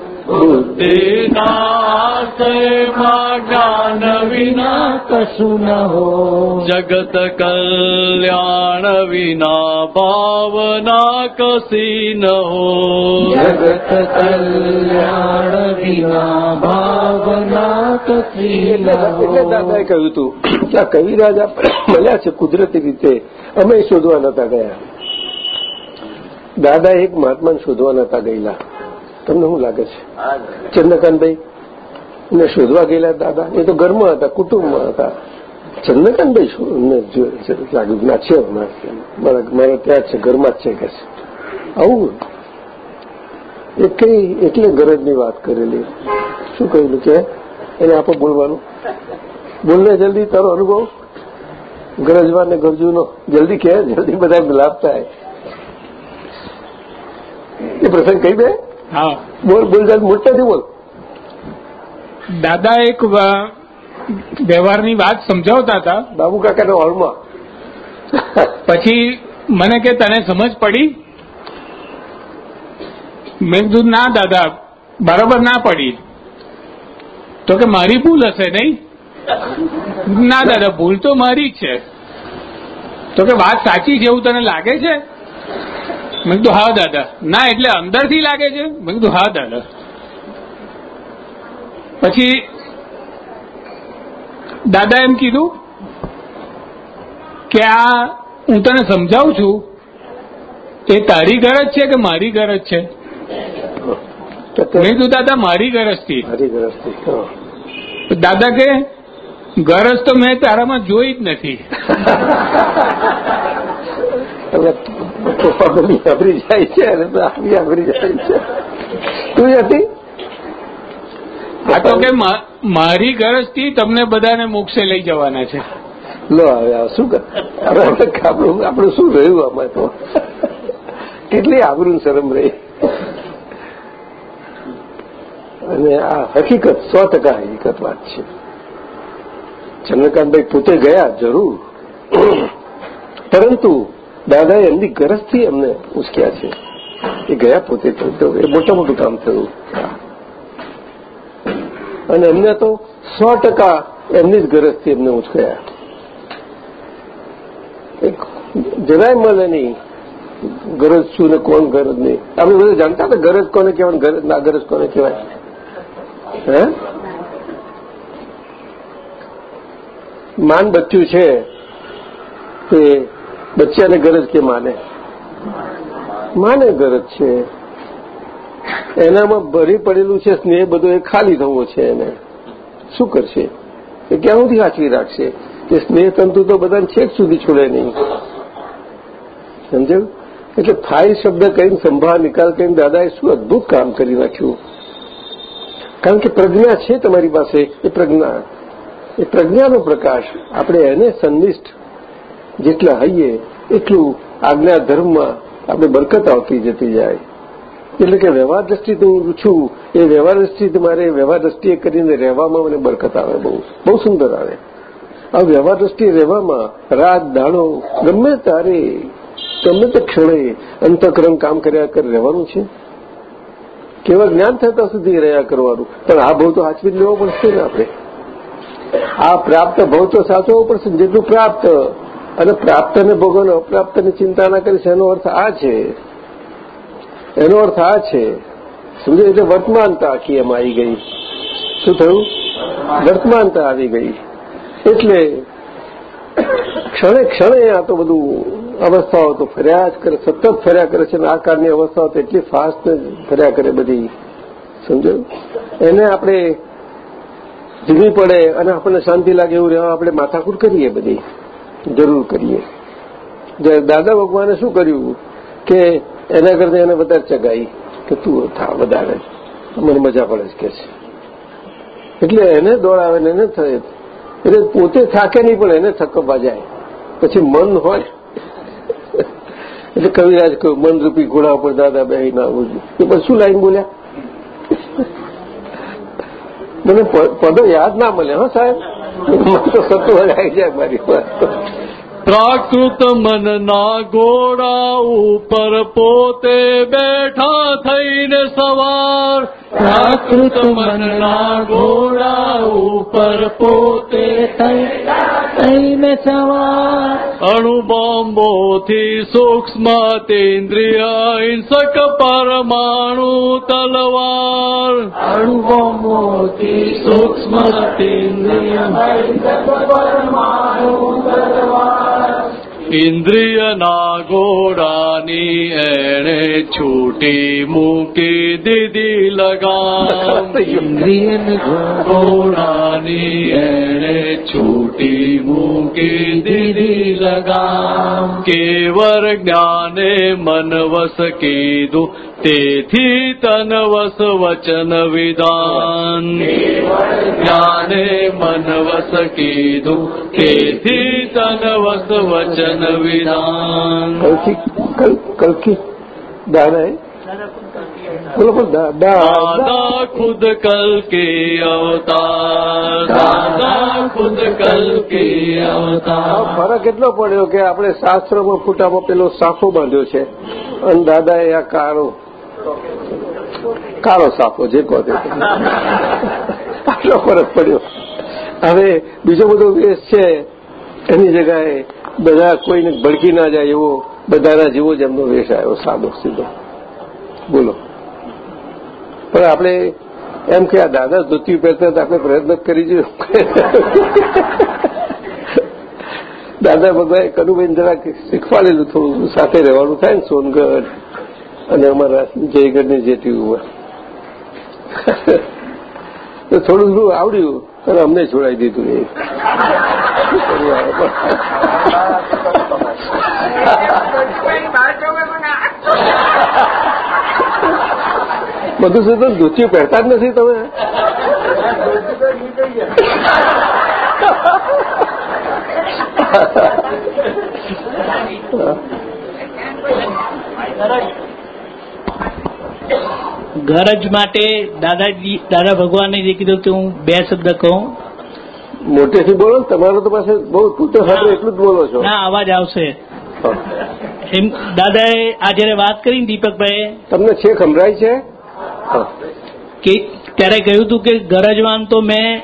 વિના કશું ન હો જગત કલ્યાણ વિના ભાવના કસી ન હો જગત કલ્યાણ વિના ભાવના કસી ન દાદાએ કહ્યું હતું કે આ કવિરાજ મળ્યા છે કુદરતી રીતે. અમે શોધવા નતા ગયા. દાદા એક મહાત્માને શોધવા નતા ગયેલા. તમને શું લાગે છે? ચંદ્રકાંતભાઈ? ને શોધવા ગયેલા દાદા એ તો ઘરમાં હતા કુટુંબમાં હતા. ચંદ્રકાંતભાઈ લાગ્યું ના છે મારા ત્યાં જ છે ઘરમાં જ છે કે આવું એ કઈ એટલે ગરજની વાત કરેલી. શું કહેલું કે એને આપો બોલવાનું. બોલને જલ્દી તારો અનુભવ? ગરજવા ને ગરજુનો. જલ્દી કે જલ્દી બધા લાભ થાય. એ પ્રસંગ કહી દે હા. બોલ બોલ મોટેથી બોલ. દાદા એક વ્યવહારની વાત સમજાવતા હતા. બાબુ કાકાના હોલમાં પછી મને કે તને સમજ પડી? મેં કીધું ના દાદા બરાબર ના પડી. તો કે મારી ભૂલ હશે નહીં? ના દાદા ભૂલ તો મારી જ છે. તો કે વાત સાચી છે એવું તને લાગે છે? મેં કીધું હા દાદા. ના એટલે અંદરથી લાગે છે? મેં કીધું હા દાદા. પછી દાદા એમ કીધું કે આ હું તને સમજાવું છું એ તારી ગરજ છે કે મારી ગરજ છે? તો મેં કીધું દાદા મારી ગરજથી મારી ગરજથી દાદા કે ગરજ તો મેં તારામાં જોઈ જ નથી. પપ્પા બધી જાય છે અને આપણી અભરી જાય છે. તું હતી આ તો કે મારી ગરજથી તમને બધાને મોક્ષે લઈ જવાના છે. લો હવે શું કર આપણું આપણું શું રહ્યું આમાં તો? કેટલી આબરૂ શરમ રહી. અને આ હકીકત સો ટકા હકીકત વાત છે. ચંદ્રકાંતભાઈ પોતે ગયા જરૂર. પરંતુ દાદાએ એમની ગરજથી એમને ઉશ્ક્યા છે. એ ગયા પોતે તો એ મોટા મોટું કામ થયું. અને એમને તો સો ટકા એમની જ ગરજથી એમને ઉચકાયા જરાય મળે નહીં. ગરજ શું ને કોણ ગરજ નહીં. આપણે બધા જાણતા ને ગરજ કોને કહેવાય ગરજ ના ગરજ કોને કહેવાય? હે? માન બચ્યું છે તે બચ્ચાને ગરજ કે માને? માને ગરજ છે. એનામાં ભરી પડેલું છે, સ્નેહ બધો એ ખાલી થવો છે એને. શું કરશે? એ ક્યાં સાચવી રાખશે? કે સ્નેહ તંતુ તો બધાને છેક સુધી છોડે નહીં. સમજાયું? એટલે ફાઇલ શબ્દ કહીને સંભાળ નિકાલ કરીને દાદાએ શું અદભુત કામ કરી નાખ્યું કારણ કે પ્રજ્ઞા છે તમારી પાસે, એ પ્રજ્ઞા. એ પ્રજ્ઞાનો પ્રકાશ. આપણે એને સંનિષ્ઠ જેટલા હઈએ, એટલું આજ્ઞા ધર્મમાં આપણે બરકત આવતી જતી જાય. એટલે કે વ્યવહાર દ્રષ્ટિથી હું છું, એ વ્યવહાર દ્રષ્ટિથી મારે વ્યવહાર દ્રષ્ટિએ કરીને રહેવામાં મને બરકત આવે બહુ બહુ સુંદર આવે. આ વ્યવહાર દ્રષ્ટિએ રહેવામાં રાત, દાડો, ગમે તારે ગમે તે ક્ષણે અંતકરણ કામ કર્યા કરી રહેવાનું છે. કેવળ જ્ઞાન થતા સુધી રહ્યા કરવાનું. પણ આ ભાવ તો હાચવી જ લેવો પડશે ને આપણે. આ પ્રાપ્ત ભાવ તો સાચવવો પડશે જેટલું પ્રાપ્ત અને પ્રાપ્તને ભોગવને અપ્રાપ્તની ચિંતા ના કરીશ એનો અર્થ આ છે. એનો અર્થ આ છે. સમજો એટલે વર્તમાનતા આખી એમ આવી ગઈ. શું થયું? વર્તમાનતા આવી ગઈ. એટલે ક્ષણે ક્ષણે આ તો બધું અવસ્થાઓ તો ફર્યા જ કરે, સતત ફર્યા કરે છે, અને આ કાળની અવસ્થાઓ તો એટલી ફાસ્ટ ફર્યા કરે બધી. સમજો? એને આપણે ધીમી પડે અને આપણને શાંતિ લાગે એવું રહેવા આપણે માથાકૂટ કરીએ બધી. જરૂર કરીએ. દાદા ભગવાને શું કર્યું કે એના કરતા એને વધારે ચગાઈ કે તું થા, વધારે. મને મજા પડે છે કે છે. એટલે એને દોડાવે ને એને થાય. એટલે પોતે થાકે નહીં પણ એને થકવવા જાય પછી મન હોય. એટલે કવિરાજ કહ્યું મનરૂપી ઘોડા ઉપર દાદા બે ના આવું એ પણ શું લાઈન બોલ્યા? મને પદો યાદ ના મળે, હો સાહેબ. તો સતું આવી જાય મારી વાત પ્રાકૃત મનના ઘોડા ઉપર પોતે બેઠા થઈને સવાર. પ્રાકૃત મનના ઘોડા ઉપર પોતે થઈને સવાર. અણુબોમ્બોથી સૂક્ષ્મ તેન્દ્રિય હિંસક પરમાણુ તલવાર. અણુબોમ્બોથી સૂક્ષ્મ તેન્દ્રિય ઇન્દ્રિયના ઘોડાની એણે છૂટી મૂકી દીધી લગામ. ઘોડાની એણે છૂટી મૂકી દીધી લગામ. કેવર જ્ઞાને મન વસ કીધું તેથી તન વચન વિદાન જ્ઞાને મન કીધું તેથી તન વચન વિદાન કલકી દાદા ખુદ કલ અવતાર દાદા ખુદ કલ અવતાર ફરક એટલો પડ્યો કે આપણે શાસ્ત્રમાં ફૂટામાં પેલો સાફો બાંધ્યો છે અને દાદાએ આ કાળો કાળો સાફો જે કહો તે. આટલો ફરક પડ્યો. હવે બીજો બધો કેસ છે, એની જગાએ બધા કોઈને ભડકી ના જાય એવો બધાના જેવો જ એમનો વેશ આવ્યો, સાદો સીધો. બોલો. પણ આપણે એમ કે આ દાદા ધોતી પહેરતા તો આપણે પ્રયત્ન કરી જોઈએ. દાદા ભગવાન કનુબેન જરાક શીખવાડેલું થોડું સાથે રહેવાનું થાય ને સોનગઢ. અને અમારા જયગઢની જેટી ઉપર. તો થોડું થોડું આવડ્યું અને અમને છોડાવી દીધું એ. બધું સુધી ધોતીઓ પહેરતા જ નથી તમે? ગરજ માટે દાદાજી દાદા ભગવાને જે કીધું કે હું બે શબ્દ કહું. મોટેથી બોલો તમારો તો પાસે બહુ પુત્ર સાથે એટલું જ બોલો છો. ના અવાજ આવશે. એમ દાદાએ આ જયારે વાત કરી ને દીપકભાઈ તમને છે સંભળાય છે? કે ત્યારે કહ્યું હતું કે ગરજવાન તો મેં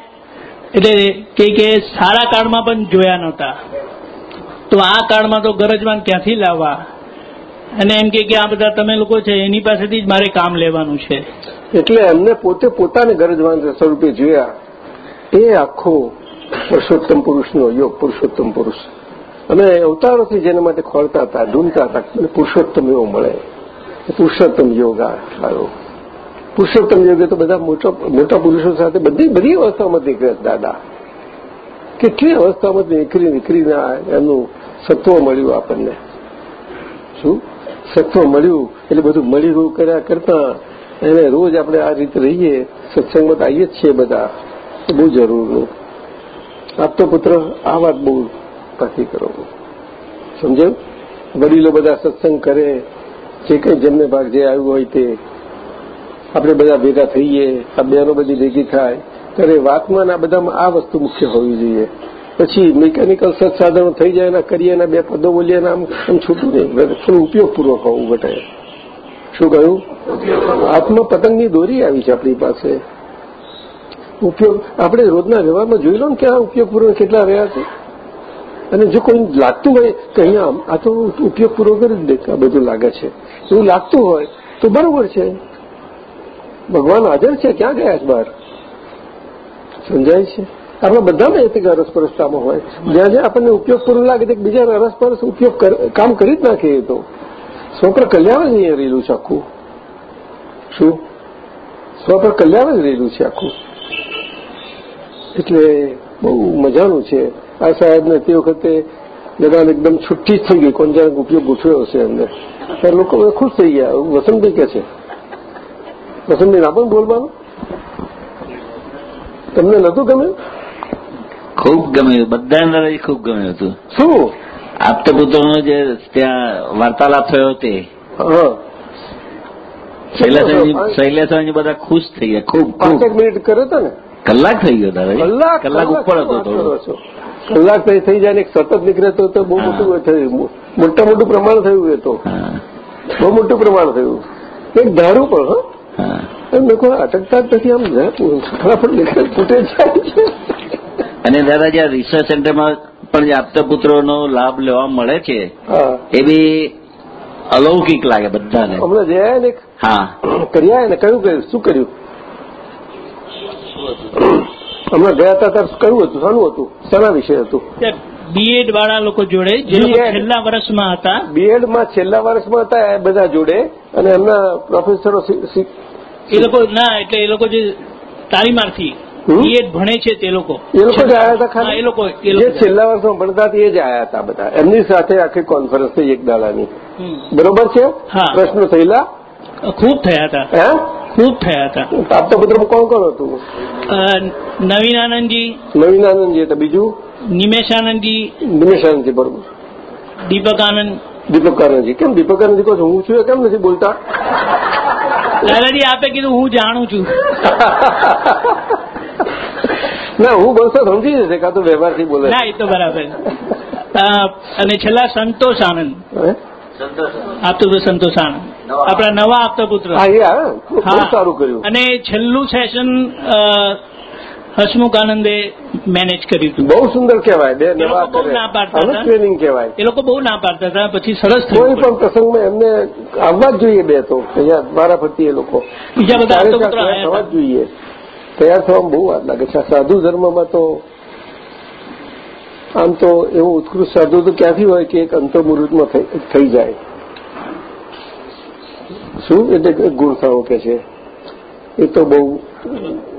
એટલે કે કે સારા કાળમાં પણ જોયા નહોતા. તો આ કાળમાં તો ગરજવાન ક્યાંથી લાવવા? અને એમ કે આ બધા તમે લોકો છે, એની પાસેથી જ મારે કામ લેવાનું છે. એટલે એમને પોતે પોતાને ગરજવાન સ્વરૂપે જોયા. એ આખો પુરુષોત્તમ પુરુષનો યોગ, પુરુષોત્તમ પુરુષ. અને અવતારોથી જેના માટે ખોળતા હતા, ઢૂંઢતા હતા પુરુષોત્તમ એવો મળે. પુરુષોત્તમ યોગ આવ્યો પુરુષોત્તમ યોગે તો બધા મોટા મોટા પુરુષો સાથે બધી બધી અવસ્થામાં નીકળ્યા દાદા. કેટલી અવસ્થામાં નીકળી નીકળીને એનું સત્વ મળ્યું આપણને. શું? સત્વ મળ્યું, એટલે બધું મળી ગયું કર્યા કરતા એને રોજ આપણે આ રીતે રહીએ, સત્સંગમાં તો આવીએ જ છીએ બધા. તો બહુ જરૂરનું આપતો પુત્ર, આ વાત બહુ પાકી કરો. સમજાયું? વડીલો બધા સત્સંગ કરે, જે કંઈ જેમને ભાગ જે આવ્યું હોય તે. આપણે બધા ભેગા થઈએ, આ બહેનો બધી ભેગી થાય. ત્યારે વાતમાં આ બધામાં આ વસ્તુ મુખ્ય હોવી જોઈએ. પછી મિકેનિકલ સત્સાધનો થઈ જાય એના કરીએ, એના બે પદો બોલીએ, એના આમ છૂટું નહીં. થોડું ઉપયોગપૂર્વક હોવું બધાએ. શું કહ્યું? આત્મા પતંગની દોરી આવી છે આપણી પાસે. ઉપયોગ આપણે રોજના વ્યવહારમાં જોઈ લો ને કે આ ઉપયોગપૂર્વક કેટલા રહ્યા છે. અને જો કોઈ લાગતું હોય કે અહીંયા આ તો ઉપયોગપૂર્વક જ આ બધું લાગે છે. એવું લાગતું હોય તો બરોબર છે. ભગવાન હાજર છે. ક્યાં ગયા છે બહાર? સમજાય છે? આપણા બધામાં એક અરસપરસતામાં હોય. જ્યાં જ્યાં આપણને ઉપયોગ પૂરું લાગે તે બીજા અરસપરસ ઉપયોગ કામ કરી જ નાખીએ તો. સ્વપ્ર કલ્યાણ જ અહીંયા રહેલું છે આખું. શું? સ્વપ્ર કલ્યાણ જ રહેલું છે આખું. એટલે બહુ મજાનું છે. આ સાહેબને તે વખતે બધાને એકદમ છુટ્ટી જ થઈ ગઈ કોણ જાણે ઉપયોગ ગોઠવ્યો હશે એમને. ત્યારે લોકો ખુશ થઈ ગયા. વસંતભાઈ કે છે. વસંતભાઈ, ના પણ બોલવાનું? તમને નતું ગમે ખૂબ ગમ્યું બધા અંદર ખૂબ ગમ્યું હતું શું આપતા પુત્રનો જે ત્યાં વાર્તાલાપ થયો તે. શૈલેષજી બધા ખુશ થઈ ગયા. ખૂબ પાંચેક મિનિટ કર્યો હતો ને? કલાક થઈ ગયો દાદા કલાક કલાક ઉપર હતો થોડો. કલાક થઈ થઈ જાય ને સતત નીકળે તો બહુ મોટું થયું મોટા મોટું પ્રમાણ થયું એ તો. બહુ મોટું પ્રમાણ થયું. એક ધારું પણ હા. હા. કોઈ અટકતા જ નથી. આમ ફટાફટ નીકળે ફૂટે જાય છે. અને દાદા જ્યાં રિસર્ચ સેન્ટરમાં પણ જે આપતા પુત્રોનો લાભ લેવા મળે છે એ બી અલૌકિક લાગે બધાને. હમણાં જયા ને હા. કર્યા ને કયું કર્યું શું કર્યું? હમણાં ગયા હતા ત્યારે કયું હતું શાનું હતું શાના વિશે હતું. બીએડ વાળા લોકો જોડે જે. છેલ્લા વર્ષમાં હતા? બીએડમાં છેલ્લા વર્ષમાં હતા એ બધા જોડે અને એમના પ્રોફેસરો એ લોકો ના એટલે એ લોકો જે તાલીમાર્થી બીએડ ભણે છે તે લોકો. એ લોકો જ આવ્યા હતા ખાલી? એ લોકો જે છેલ્લા વર્ષમાં ભણતા હતા એ જ આવ્યા હતા બધા. એમની સાથે આખી કોન્ફરન્સ થઈ એક દાડાની. બરોબર છે? પ્રશ્નો થયેલા? ખૂબ થયા હતા. હે? ખૂબ થયા હતા. આપતા પુત્રમાં કોણ કોણ હતું? નવીનાનંદજી નવીનાનંદજી હતા બીજું? નિમેશાનંદજી નિમેશાનંદજી બરોબર. દીપક આનંદ. દીપક આનંદજી. કેમ દીપક આનંદજી કહો છો? હું છું કેમ નથી બોલતા? દાદાજી આપે કીધું હું જાણું છું. ના હું બોલતો સમજી જશે કાં તો વ્યવહારથી બોલે ના એ તો બરાબર. અને છેલ્લા સંતોષ આનંદ. આપતો હતો સંતોષ આનંદ. આપણા નવા આપતા પુત્ર. હા સારું કર્યું. અને છેલ્લું સેશન હસમુખ આનંદે મેનેજ કર્યું હતું. બહુ સુંદર કહેવાય બે એ લોકો નવા બહુ ના પાડતા હતા. ટ્રેનિંગ કહેવાય. એ લોકો બહુ ના પાડતા હતા પછી સરસ કોઈ પણ પ્રસંગમાં એમને આવવા જ જોઈએ બે તો મારા ફરતી એ લોકો. બીજા બધા પુત્ર જ જોઈએ. તૈયાર થવામાં બહુ વાર લાગે છે. સાધુ ધર્મમાં તો આમ તો એવો ઉત્કૃષ્ટ સાધુ તો ક્યાંથી હોય કે એક અંતર્મુહૂર્તમાં થઈ- જાય? શું એટલે ગુણથાઓ કે છે? એ તો બહુ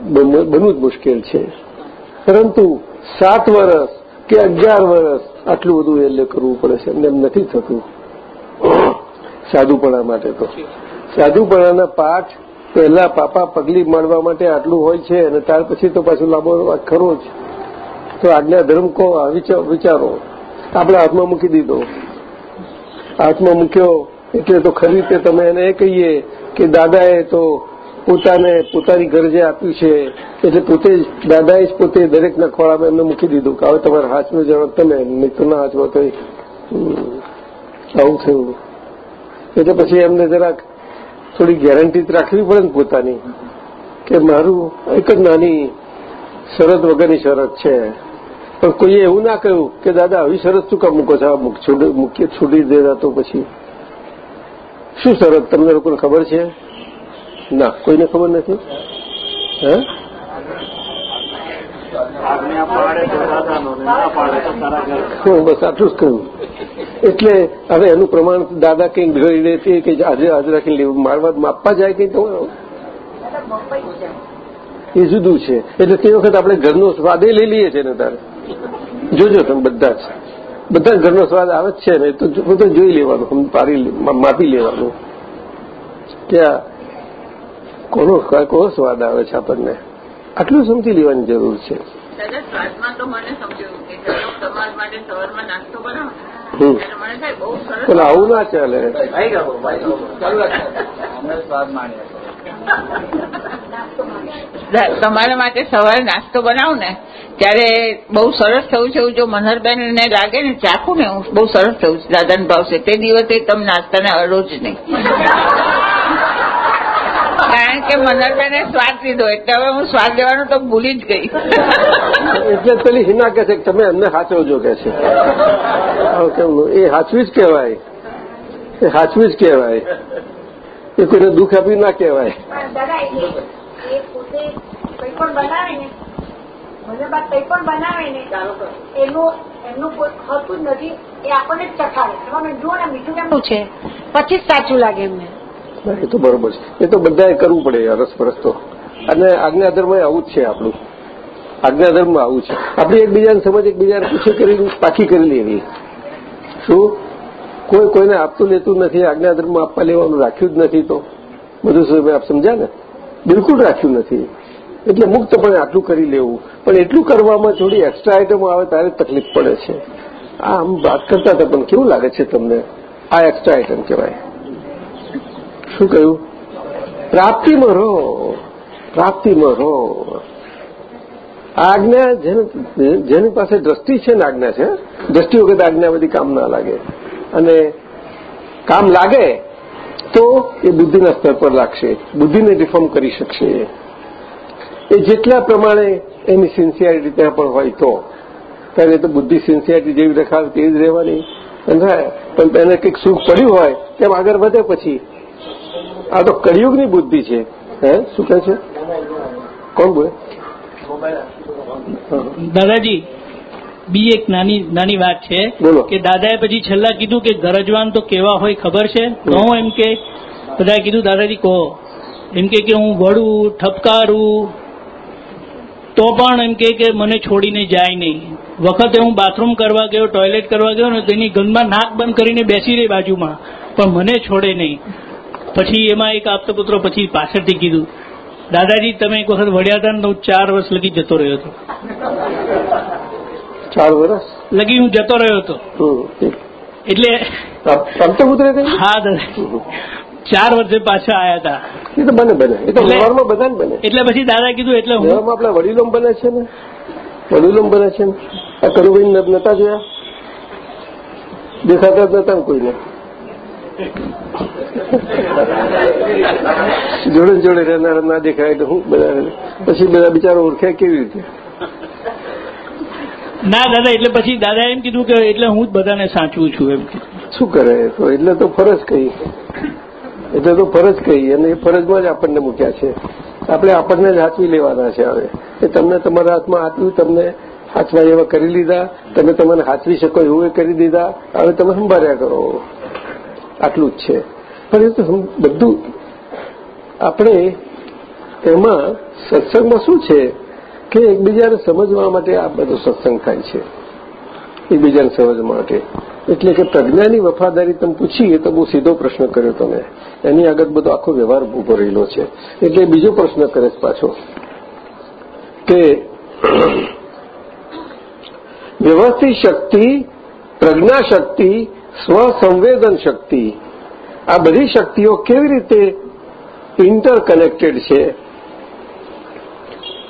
બન- બનવું જ મુશ્કેલ છે. પરંતુ સાત વર્ષ કે અગિયાર વર્ષ આટલું બધું એટલે કરવું પડે છે એમને એમ નથી થતું. સાધુપણા માટે તો. સાધુપણાના પાઠ પહેલા પાપા પગલી માંડવા માટે આટલું હોય છે અને ત્યાર પછી તો પાછું લાંબો ખરો જ. તો આજ્ઞા ધર્મ કહો વિચારો આપણે હાથમાં મૂકી દીધો. હાથમાં મૂક્યો એટલે તો ખરી તમે એને એ કહીએ કે દાદાએ તો પોતાને પોતાની ગરજે આપ્યું છે, એટલે પોતે જ દાદાએ જ પોતે દરેકના ખોળામાં એમને મૂકી દીધું કે હવે તમારા હાથમાં જવાબ તમે મિત્રના હાથમાં તો આવું થયું. એટલે પછી એમને જરાક થોડી ગેરંટી રાખવી પડે ને પોતાની કે મારું એક જ નાની શરત વગરની શરત છે. પણ કોઈએ એવું ના કહ્યું કે, દાદા, આવી શરત શું કામ મૂકો છો? મૂકીએ, છોડી દેતા તો પછી. શું શરત? તમને લોકોને ખબર છે? ના, કોઈને ખબર નથી? હે? હું બસ આટલું જ કહ્યું એટલે હવે એનું પ્રમાણ દાદા કંઈક ઘડી દે કે આજે હાજર રાખીને લેવું. મારવા માપવા જાય કંઈ તો એ જુદું છે. એટલે તે વખત આપણે ઘરનો સ્વાદે લઈ લઈએ છીએ ને તારે. જોજો તમે બધા જ. બધા ઘરનો સ્વાદ આવે જ છે ને. તો બધું જોઈ લેવાનું. પારી માપી લેવાનું. ત્યાં કોનો કોનો સ્વાદ આવે છે આપણને? આટલું સમજી લેવાની જરૂર છે. દાદા સ્વાદમાં તો મને સમજાયું કે તમારા માટે સવારમાં નાસ્તો બનાવું. હમ. મને થાય બહુ સરસ પણ આવું ના ચાલે. તમારા માટે સવારે નાસ્તો બનાવું ને ત્યારે બહુ સરસ થયું છે જો મનહરબેન ને લાગે ને ચાખું ને હું બહુ સરસ થયું છે. દાદાને ભાવશે તે દિવસે તમે નાસ્તાને અડો જ નહીં. કારણ કે મનરબેને સ્વાદ લીધો એટલે હવે હું સ્વાદ લેવાનું તો ભૂલી જ ગઈ. એટલે પેલી હિના કે છે કે તમે એમને સાચવજો કે છે. એ સાચવી જ કહેવાય. એ સાચવી જ કહેવાય. એ કોઈને દુઃખ આપી ના કહેવાય. કંઈ પણ બનાવે ને એનું એમનું કોઈ હતું જ નથી એ આપણને જ ચખાડે જો ને મીઠું કેમનું છે? પછી જ સાચું લાગે એમને. એ તો બરોબર છે. એ તો બધાએ કરવું પડે અરસપરસ તો. અને આજ્ઞાધર્મ આવું જ છે આપણું. આજ્ઞાધર્મમાં આવું છે. આપણે એકબીજાને સમજ, એકબીજાને પૂછી કરી પાકી કરી લેવી શું? કોઈ, કોઈને આપતું લેતું નથી, આજ્ઞાધર્મ આપવા લેવાનું રાખ્યું જ નથી તો. બધું શું આપ સમજ્યા ને? બિલકુલ રાખ્યું નથી. એટલે મુક્તપણે આટલું કરી લેવું. પણ એટલું કરવામાં થોડી એક્સ્ટ્રા આઈટમો આવે ત્યારે તકલીફ પડે છે. આ આમ વાત કરતા હતા, પણ કેવું લાગે છે તમને? આ એક્સ્ટ્રા આઈટમ કહેવાય. શું કહ્યું? પ્રાપ્તિમાં રહો. પ્રાપ્તિમાં રહો. આજ્ઞા જેની પાસે દ્રષ્ટિ છે ને આજ્ઞા છે, દ્રષ્ટિ વખત આજ્ઞા બધી કામ ના લાગે. અને કામ લાગે તો એ બુદ્ધિના સ્તર પર લાગશે. બુદ્ધિને રિફોર્મ કરી શકશે. એ જેટલા પ્રમાણે એની સિન્સિયરિટી ત્યાં પણ હોય તો. ત્યારે તો બુદ્ધિ સિન્સિયરિટી જેવી રખાવે તેવી જ રહેવાની. પણ એને કંઈક સુખ પડ્યું હોય, તેમ આગળ વધે પછી. આ તો કળિયુગની બુદ્ધિ છે. હે? શું કહે છે? કોણ બોલે? દાદાજી બી એક નાની નાની વાત છે કે દાદાએ પછી છેલ્લા કીધું કે ગરજવાન તો કેવા હોય ખબર છે? હું એમ કે બધાએ કીધું દાદાજી કહો. એમ કે હું વળું ઠપકારું તો પણ એમ કે કે મને છોડીને જાય નહીં. વખતે હું બાથરૂમ કરવા ગયો ટોયલેટ કરવા ગયો ને તેની ગંદમાં નાક બંધ કરીને બેસી રહી બાજુમાં. પણ મને છોડે નહીં. પછી એમાં એક આપતો પુત્ર પછી પાછળથી કીધું દાદાજી તમે એક વખત વળ્યા હતા ને હું ચાર વર્ષ લગી જતો રહ્યો હતો. ચાર વર્ષ? લગી હું જતો રહ્યો હતો. એટલે હા દાદા. ચાર વર્ષે પાછા આયા હતા. એ તો બને બને. એ તો એટલે- વ્યવહારમાં બધાને બને. એટલે પછી દાદા કીધું એટલે હું આપણા વડીલો બને છે ને? વડીલો બને છે ને? આ કરુભાઈ નતા જોયા? દેખાતા જ નતા કોઈને? જોડે જોડે રહેનારા ના દેખાય એટલે હું બધા પછી બધા બિચારો ઓળખે કેવી રીતે? ના દાદા એટલે પછી દાદા એમ કીધું કે એટલે હું જ બધાને સાચવું છું એમ શું કરે? તો એટલે તો ફરજ કહી એટલે તો ફરજ કહી અને એ ફરજમાં જ આપણને મૂક્યા છે. આપણે આપણને જ હાચવી લેવાના છે હવે. એ તમને તમારા હાથમાં આપ્યું તમને હાથમાં એવા કરી લીધા તમે તમને હાચવી શકો એવું એ કરી દીધા. હવે તમે સંભાળ્યા કરો. આટલું જ છે. પણ હું બધું આપણે એમાં સત્સંગમાં શું છે કે એકબીજાને સમજવા માટે આ બધો સત્સંગ થાય છે. એકબીજાને સમજવા માટે. એટલે કે પ્રજ્ઞાની વફાદારી તમે પૂછીએ તો બહુ સીધો પ્રશ્ન કર્યો તમે. એની આગળ બધો આખો વ્યવહાર ઊભો રહેલો છે. એટલે બીજો પ્રશ્ન કરે પાછો. કે વ્યવસ્થિત શક્તિ પ્રજ્ઞા શક્તિ સ્વસંવેદન શક્તિ. આ બધી શક્તિઓ કેવી રીતે ઇન્ટરકનેક્ટેડ છે?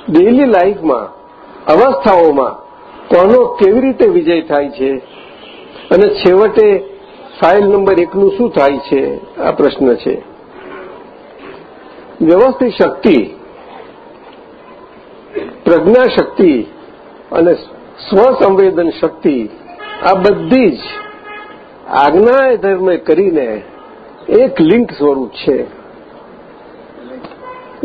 ડેઇલી લાઈફમાં અવસ્થાઓમાં, કોનો કેવી રીતે વિજય થાય છે? અને છેવટે ફાઇલ નંબર એકનું શું થાય છે? આ પ્રશ્ન છે. વ્યવસ્થિત શક્તિ પ્રજ્ઞાશક્તિ અને સ્વસંવેદન શક્તિ, આ બધી જ આજ્ઞા ધર્મે કરીને એક લિંક સ્વરૂપ છે.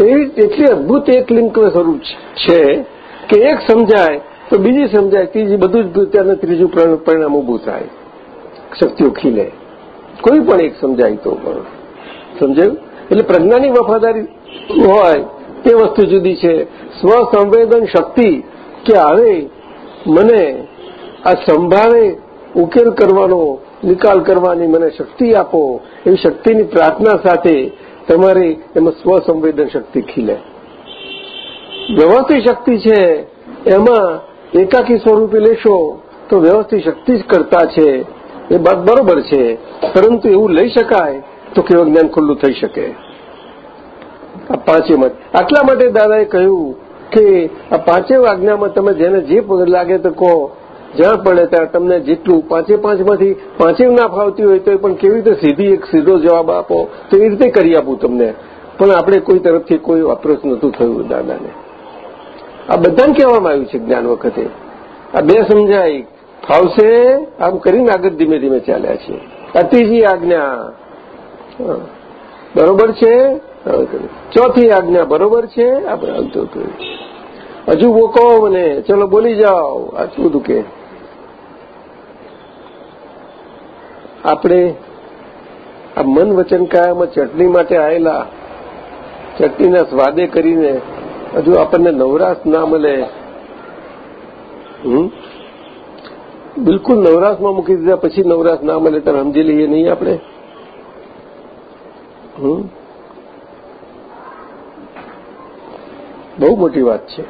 એવી એટલી અદભુત એક લિંક સ્વરૂપ છે કે એક સમજાય તો બીજી સમજાય, ત્રીજી બધું જ ત્યારને ત્રીજું પરિણામ ઊભું થાય. શક્તિઓ ખીલે કોઈ પણ એક સમજાય તો પણ. સમજાયું? એટલે પ્રજ્ઞાની વફાદારી હોય તે વસ્તુ જુદી છે. સ્વસંવેદન શક્તિ કે હવે મને આ સંભાળે ઉકેલ કરવાનો નિકાલ કરવાની મને શક્તિ આપો, એવી શક્તિની પ્રાર્થના સાથે તમારી એમાં સ્વસંવેદન શક્તિ ખીલે. વ્યવસ્થિત શક્તિ છે, એમાં એકાકી સ્વરૂપે લેશો તો વ્યવસ્થિત શક્તિ જ કરતા છે. એ વાત બરોબર છે, પરંતુ એવું લઈ શકાય તો કેવું જ્ઞાન ખુલ્લું થઈ શકે. આ પાંચેમાં આટલા માટે દાદાએ કહ્યું કે આ પાંચે આજ્ઞામાં તમે જેને જે લાગે તો કહો. જ્યાં પડે ત્યાં તમને જેટલું પાંચે પાંચમાંથી પાંચે ના ફાવતી હોય તો પણ કેવી રીતે સીધી એક સીધો જવાબ આપો? તો એ રીતે કરી આપું તમને. પણ આપણે કોઈ તરફથી કોઈ અપ્રોચ નહોતું થયું દાદાને. આ બધાને કહેવામાં આવ્યું છે જ્ઞાન વખતે. આ બે સમજાય. ફાવશે આમ કરીને આગળ ધીમે ધીમે ચાલ્યા છે. અતિજી આજ્ઞા. બરોબર છે? ચોથી આજ્ઞા બરોબર છે? આપણે આવતો હજુ બોકો મને. ચલો બોલી જાઓ. આટલું બધું કે. આપણે આ મન વચન કાયામાં ચટણી માટે આવેલા ચટણીના સ્વાદે કરીને હજુ આપણને નવરાશ ના મળે. બિલકુલ નવરાશમાં મૂકી દીધા, પછી નવરાશ ના મળે, ત્યારે સમજી લઈએ નહીં આપણે? બહુ મોટી વાત છે.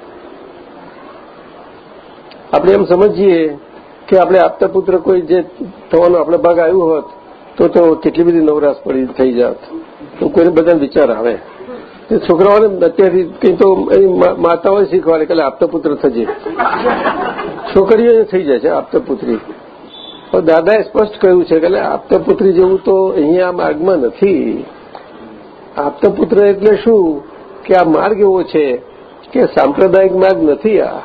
આપણે એમ સમજીએ કે આપણે આપતા પુત્ર કોઈ જે થવાનો આપણે ભાગ આવ્યો હોત, તો તો કેટલી બધી નવરાશ પડી થઈ જાત. તો કોઈને બધાને વિચાર આવે. તે છોકરાઓને અત્યારથી કંઈ તો એની માતાઓએ શીખવાડે કે આપતા પુત્ર થજે. છોકરીઓ થઈ જાય છે આપતા પુત્રી પણ દાદાએ સ્પષ્ટ કહ્યું છે કે આપતા પુત્રી જેવું તો અહીંયા માર્ગમાં નથી. આપતા પુત્ર એટલે શું? કે આ માર્ગ એવો છે કે સાંપ્રદાયિક માર્ગ નથી આ.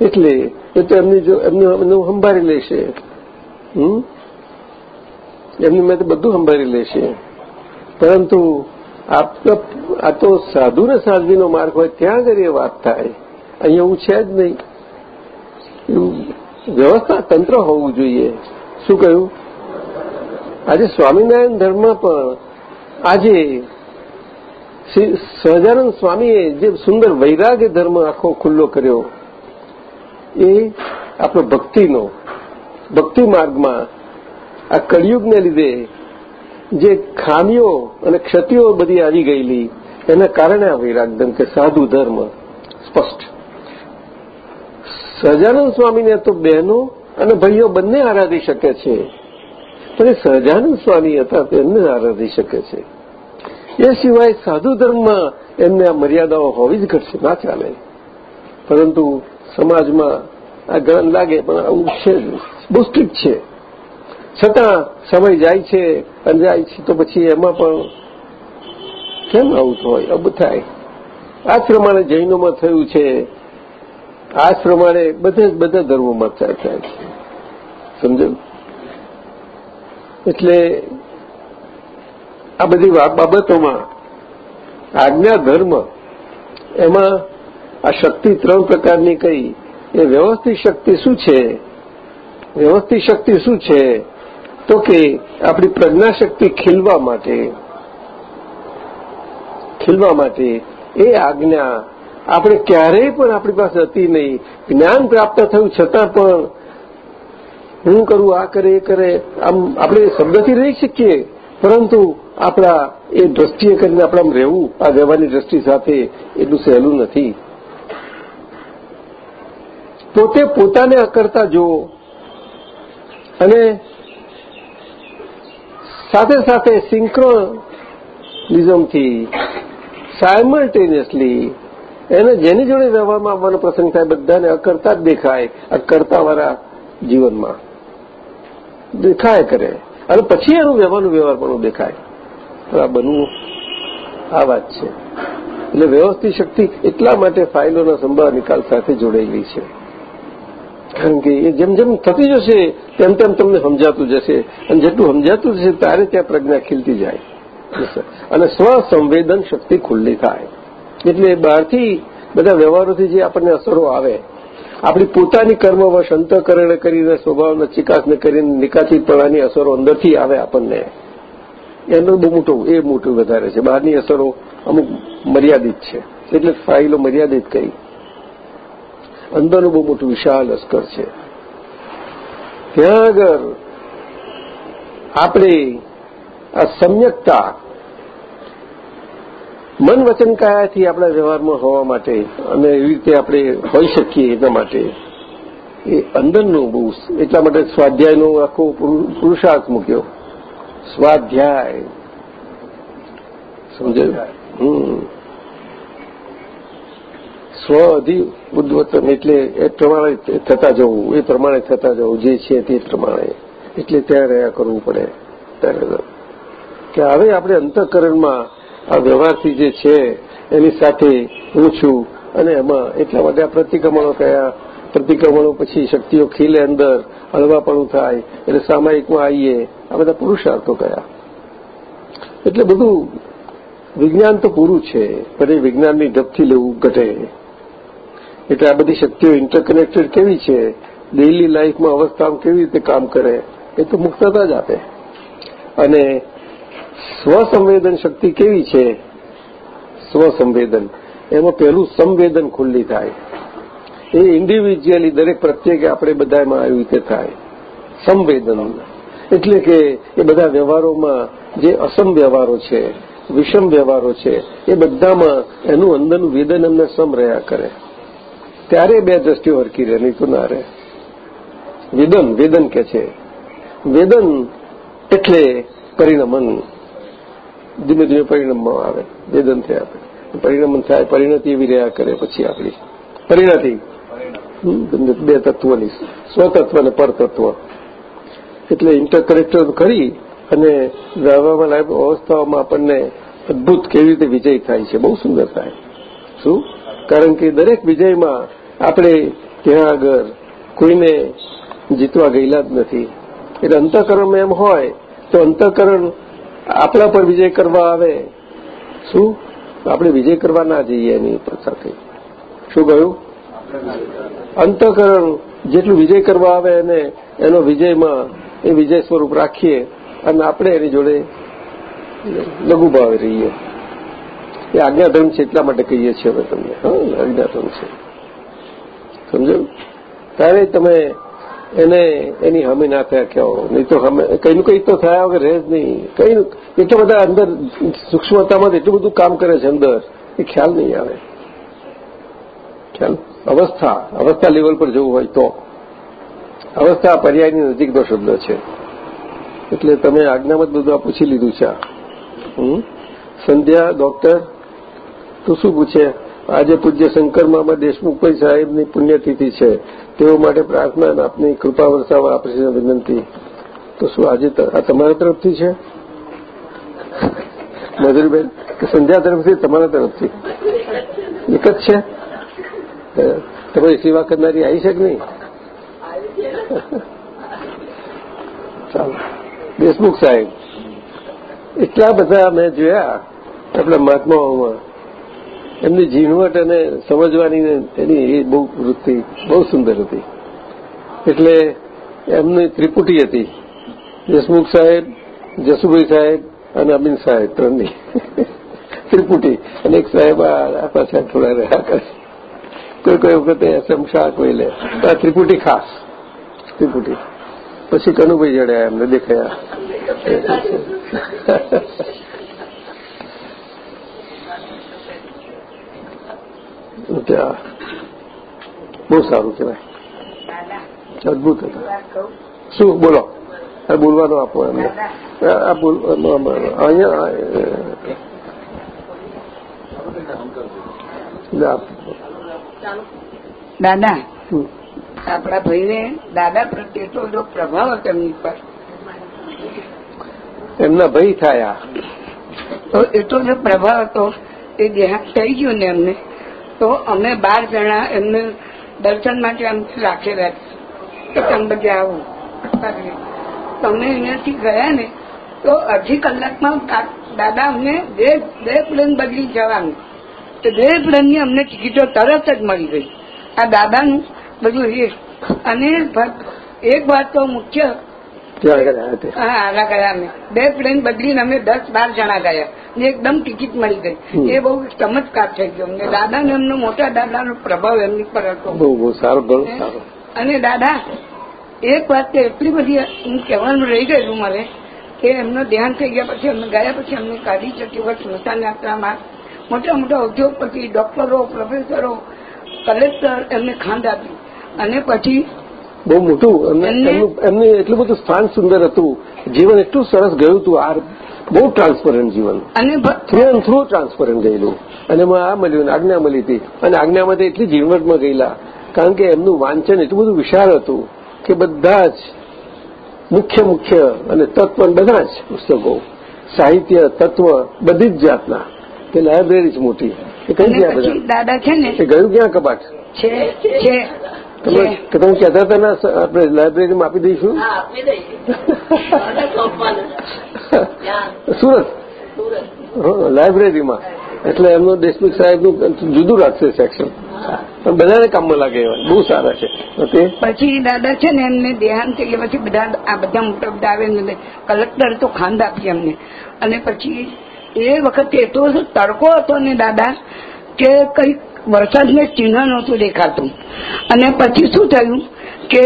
એટલે એ તો એમની એમનું સંભાળી લેશે હમ? એમની મેં તો બધું સંભાળી લેશે પરંતુ આ તો સાધુ ને સાધ્વીનો માર્ગ હોય ત્યાં આગળ એ વાત થાય. અહીંયા એવું છે જ નહીં. વ્યવસ્થા તંત્ર હોવું જોઈએ. શું કહ્યું? આજે સ્વામિનારાયણ ધર્મ પણ આજે શ્રી સહજાનંદ સ્વામીએ જે સુંદર વૈરાગ્ય ધર્મ આખો ખુલ્લો કર્યો. એ આપણો ભક્તિનો, ભક્તિ માર્ગમાં આ કળિયુગને લીધે જે ખામીઓ અને ક્ષતિઓ બધી આવી ગયેલી, એના કારણે આ વૈરાગ કે સાધુ ધર્મ સ્પષ્ટ. સહજાનંદ સ્વામીને તો બહેનો અને ભાઈઓ બંને આરાધી શકે છે, પણ એ સહજાનંદ સ્વામી હતા તેમને આરાધી શકે છે. એ સિવાય સાધુ ધર્મમાં એમને આ મર્યાદાઓ હોવી જ ઘટશે, ના ચાલે. પરંતુ સમાજમાં આ ગણ લાગે, પણ આવું છે બહુ સ્ટ્રીક છે. છતાં સમય જાય છે, અને જાય છે, તો પછી એમાં પણ કેમ આવું હોય અબ થાય. આ પ્રમાણે જૈનોમાં થયું છે. આ જ પ્રમાણે બધે બધા ધર્મોમાં થાય છે. સમજો એટલે આ બધી બાબતોમાં આજ્ઞા ધર્મ એમાં આ શક્તિ ત્રણ પ્રકારની કઈ? એ વ્યવસ્થિત શક્તિ શું છે? વ્યવસ્થિત શક્તિ શું છે? તો કે આપણી પ્રજ્ઞા શક્તિ ખીલવા માટે ખીલવા માટે એ આજ્ઞા આપણે ક્યારેય પણ આપણી પાસે હતી નહીં. જ્ઞાન પ્રાપ્ત થયું છતાં પણ હું કરું, આ કરે, એ કરે, આમ આપણે શબ્દથી રહી શકીએ. પરંતુ આપણા એ દ્રષ્ટિએ કરીને આપણા રહેવું, આ વ્યવહારની દ્રષ્ટિ સાથે એટલું સહેલું નથી. પોતે પોતાને અકર્તા જુઓ. અને સાથે સાથે સિંક્રોનિઝમથી સાયમલ્ટેનિયસલી એને જેની જોડે વ્યવહારમાં આવવાનો પ્રસંગ થાય, બધાને અકર્તા જ દેખાય, અકર્તાવાળા જીવનમાં. દેખાય કરે. અને પછી એનું વ્યવહારનું વ્યવહાર પણ દેખાય. તો આ બનવું આ વાત છે. એટલે વ્યવસ્થિત શક્તિ એટલા માટે ફાઇલોના સંભાળ નિકાલ સાથે જોડાયેલી છે. કારણ કે એ જેમ જેમ થતી જશે, તેમ તેમ તમને સમજાતું જશે. અને જેટલું સમજાતું જશે, ત્યારે ત્યાં પ્રજ્ઞા ખીલતી જાય. અને સ્વસંવેદન શક્તિ ખુલ્લી થાય. એટલે બહારથી બધા વ્યવહારોથી જે આપણને અસરો આવે, આપણી પોતાની કર્મવશ અંતકરણ કરીને, સ્વભાવના ચિકાસને કરીને નિકાસીપણાની અસરો અંદરથી આવે આપણને. એનો બહુ મોટો, એ મોટું વધારે છે. બહારની અસરો અમુક મર્યાદિત છે. એટલે ફાઇલો મર્યાદિત કરી. અંદરનું બહુ મોટું વિશાળ લશ્કર છે. ત્યાં આગળ આપણે આ સમ્યકતા મન વચન કાયાથી આપણા વ્યવહારમાં હોવા માટે અને એવી રીતે આપણે હોઈ શકીએ એના માટે એ અંદરનું બહુ એટલા માટે સ્વાધ્યાયનો આખો પુરુષાર્થ મૂક્યો. સ્વાધ્યાય. સમજાયું? હમ. સ્વ અધિ ઉદ્વતન એટલે એ પ્રમાણે થતા જવું, એ પ્રમાણે થતા જવું, જે છે તે પ્રમાણે. એટલે ત્યાં રહ્યા કરવું પડે. ત્યારે કે હવે આપણે અંતઃકરણમાં આ વ્યવહારથી જે છે, એની સાથે હું છું અને એમાં એટલા માટે આ પ્રતિક્રમણો કયા પ્રતિક્રમણો પછી શક્તિઓ ખીલે અંદર, હળવાપણું થાય, એટલે સામાયિકમાં આવીએ. આ બધા પુરુષાર્થો કયા. એટલે બધું વિજ્ઞાન તો પૂરું છે, પણ એ વિજ્ઞાનની ઢબથી લેવું ઘટે. એટલે આ બધી શક્તિઓ ઇન્ટરકનેક્ટેડ કેવી છે? ડેઇલી લાઈફમાં અવસ્થામાં કેવી રીતે કામ કરે? એ તો મુક્તતા જ આપે. અને સ્વસંવેદન શક્તિ કેવી છે? સ્વસંવેદન. એમાં પહેલું સંવેદન ખુલ્લી થાય. એ ઇન્ડિવિજ્યુઅલી દરેક પ્રત્યેકે આપણે બધામાં આવી રીતે થાય. સંવેદન. એટલે કે એ બધા વ્યવહારોમાં જે અસમ વ્યવહારો છે, વિષમ વ્યવહારો છે, એ બધામાં એનું અંદરનું વેદન એમને સમ રહ્યા કરે. ત્યારે બે દ્રષ્ટિઓ હરકી રહે, નહીં તો ના રહે. વેદન વેદન કે છે. વેદન એટલે પરિણમન. ધીમે ધીમે પરિણમમાં આવે, વેદન થયા પરિણમન થાય, પરિણતિ એવી રહ્યા કરે, પછી આપણી. પરિણતિ. બે તત્વોની, સ્વતત્વ અને પરતત્વ. એટલે ઇન્ટરકનેક્ટર કરી અને વ્યવહારમાં લાયક અવસ્થાઓમાં આપણને અદભુત કેવી રીતે વિજય થાય છે, બહુ સુંદર થાય. શું? કારણ કે દરેક વિજયમાં આપણે ત્યાં આગળ કોઈને જીતવા ગયેલા જ નથી. એટલે અંતઃકરણમાં એમ હોય, તો અંતઃકરણ આપણા પર વિજય કરવા આવે. શું? આપણે વિજય કરવા ના જઈએ એની ઉપર સાથે. શું કહ્યું? અંતઃકરણ જેટલું વિજય કરવા આવે એને, એનો વિજયમાં, એ વિજય સ્વરૂપ રાખીએ અને આપણે એની જોડે લઘુભાવે રહીએ. એ આજ્ઞાધર્મ છે એટલા માટે કહીએ છીએ અમે તમને. હા, આજ્ઞાધર્મ છે. સમજો ત્યારે તમે એને એની હમી ના થયા કહો નહીં તો કંઈનું કંઈક તો થયા વગર રહે જ નહીં. કઈ એટલા બધા અંદર સૂક્ષ્મતામાં એટલું બધું કામ કરે છે અંદર, એ ખ્યાલ નહીં આવે. ખ્યાલ? અવસ્થા. અવસ્થા લેવલ પર જવું હોય તો. અવસ્થા પર્યાયની નજીકનો શબ્દ છે. એટલે તમે આજ્ઞામાં બધું આ પૂછી લીધું છે? સંધ્યા ડોક્ટર તો શું પૂછે? આજે પૂજ્ય શંકર મામા દેશમુખભાઈ સાહેબની પુણ્યતિથિ છે. તેઓ માટે પ્રાર્થના આપની કૃપા વરસાવવા આપશે વિનંતી. તો શું આજે આ તમારા તરફથી છે? મધુરીબેન કે સંધ્યા તરફથી, તમારા તરફથી? એક જ છે? તમારી સેવા કરનારી આવી છે કે નહીં? ચાલો. દેશમુખ સાહેબ, એટલા બધા મેં જોયા આપણા મહાત્માઓમાં. એમની ઝીણવટ અને સમજવાની એની એ બહુ વૃત્તિ, બહુ સુંદર હતી. એટલે એમની ત્રિપુટી હતી. જસમુખ સાહેબ, જસુભાઈ સાહેબ અને અમીન સાહેબ ત્રણની. ત્રિપુટી. અને એક સાહેબ આ પાછા થોડા રહ્યા કરે. કોઈ કોઈ વખતે શમશા કોઈ લે. આ ત્રિપુટી ખાસ. ત્રિપુટી. પછી કનુભાઈ જડ્યા એમને દેખાયા. ત્યાં બહુ સારું કહેવાય. અદભુત હતા. શું? બોલો. આ બોલવાનું આપો એમને. આ બોલ. અહીંયા. દાદા. હમ. આપણા ભાઈને દાદા પ્રત્યે તો જો પ્રભાવ હતો એમની પર એમના ભાઈ થયા. તો એટલો જો પ્રભાવ હતો એ દેહાંત થઈ ગયું ને એમને. તો અમે બાર જણા એમને દર્શન માટે આમ રાખેલા છે કે તમે બધે આવો. તમે અહીંયાથી ગયા ને, તો અડધી કલાકમાં દાદા અમને બે બે પ્લેન બદલી જવાનું. તો બે પ્લેનની અમને ટિકિટો તરત જ મળી ગઈ. આ દાદાનું બધું એ. અને એક વાત તો મુખ્ય હા ગયા અમે. બે પ્લેન બદલીને અમે દસ બાર જણા ગયા. ને એકદમ ટિકિટ મળી ગઈ. એ બહુ ચમત્કાર થઈ ગયો. અમને દાદા ને એમનો મોટા દાદાનો પ્રભાવ એમની પર હતો. બહુ બહુ સારો સારો. અને દાદા એક વાત કે એટલી બધી હું કહેવાનું રહી ગયેલું મારે કે એમનો ધ્યાન થઈ ગયા પછી અમને ગયા પછી અમને કાઢી શકી વખત સ્મશાન યાત્રામાં મોટા મોટા ઉદ્યોગપતિ ડોક્ટરો પ્રોફેસરો કલેક્ટર એમને ખાંડ આપી. અને પછી બહુ મોટું. એમને- એટલું? બધું સ્થાન સુંદર હતું. જીવન એટલું સરસ ગયું હતું. આ બહુ ટ્રાન્સપરન્ટ જીવન. અને થ્રુ એન્ડ થ્રુ ટ્રાન્સપરન્ટ ગયેલું. અને એમાં આ મળ્યું આજ્ઞા મળી હતી. અને આજ્ઞામાં એટલી ઝીણવટમાં ગયેલા. કારણ કે એમનું વાંચન એટલું બધું વિશાળ હતું કે બધા જ મુખ્ય મુખ્ય અને તત્વ બધા જ પુસ્તકો સાહિત્ય તત્વ બધી જ જાતના. કે લાયબ્રેરી જ મોટી. એ કઈ ગયા બધા? દાદા છે ને? એ ગયું ક્યાં કબાટ છે. કે તમે કહેતા હતા ને આપણે લાયબ્રેરીમાં આપી દઈશું. સુરત? હા, લાયબ્રેરીમાં એટલે એમનું દેશમુખ સાહેબનું જુદું રાખશે સેક્શન પણ બધાને કામમાં લાગે એવા. બહુ સારા છે. તો પછી દાદા છે ને એમને દેહાંત થઈ ગયા પછી બધા આ બધા મોટા બધા આવે ને કલેક્ટર તો ખાંડ આપી એમને. અને પછી એ વખતે એટલો તડકો હતો ને દાદા કે કઈ વરસાદને ચિહ્ન નહોતું દેખાતું. અને પછી શું થયું કે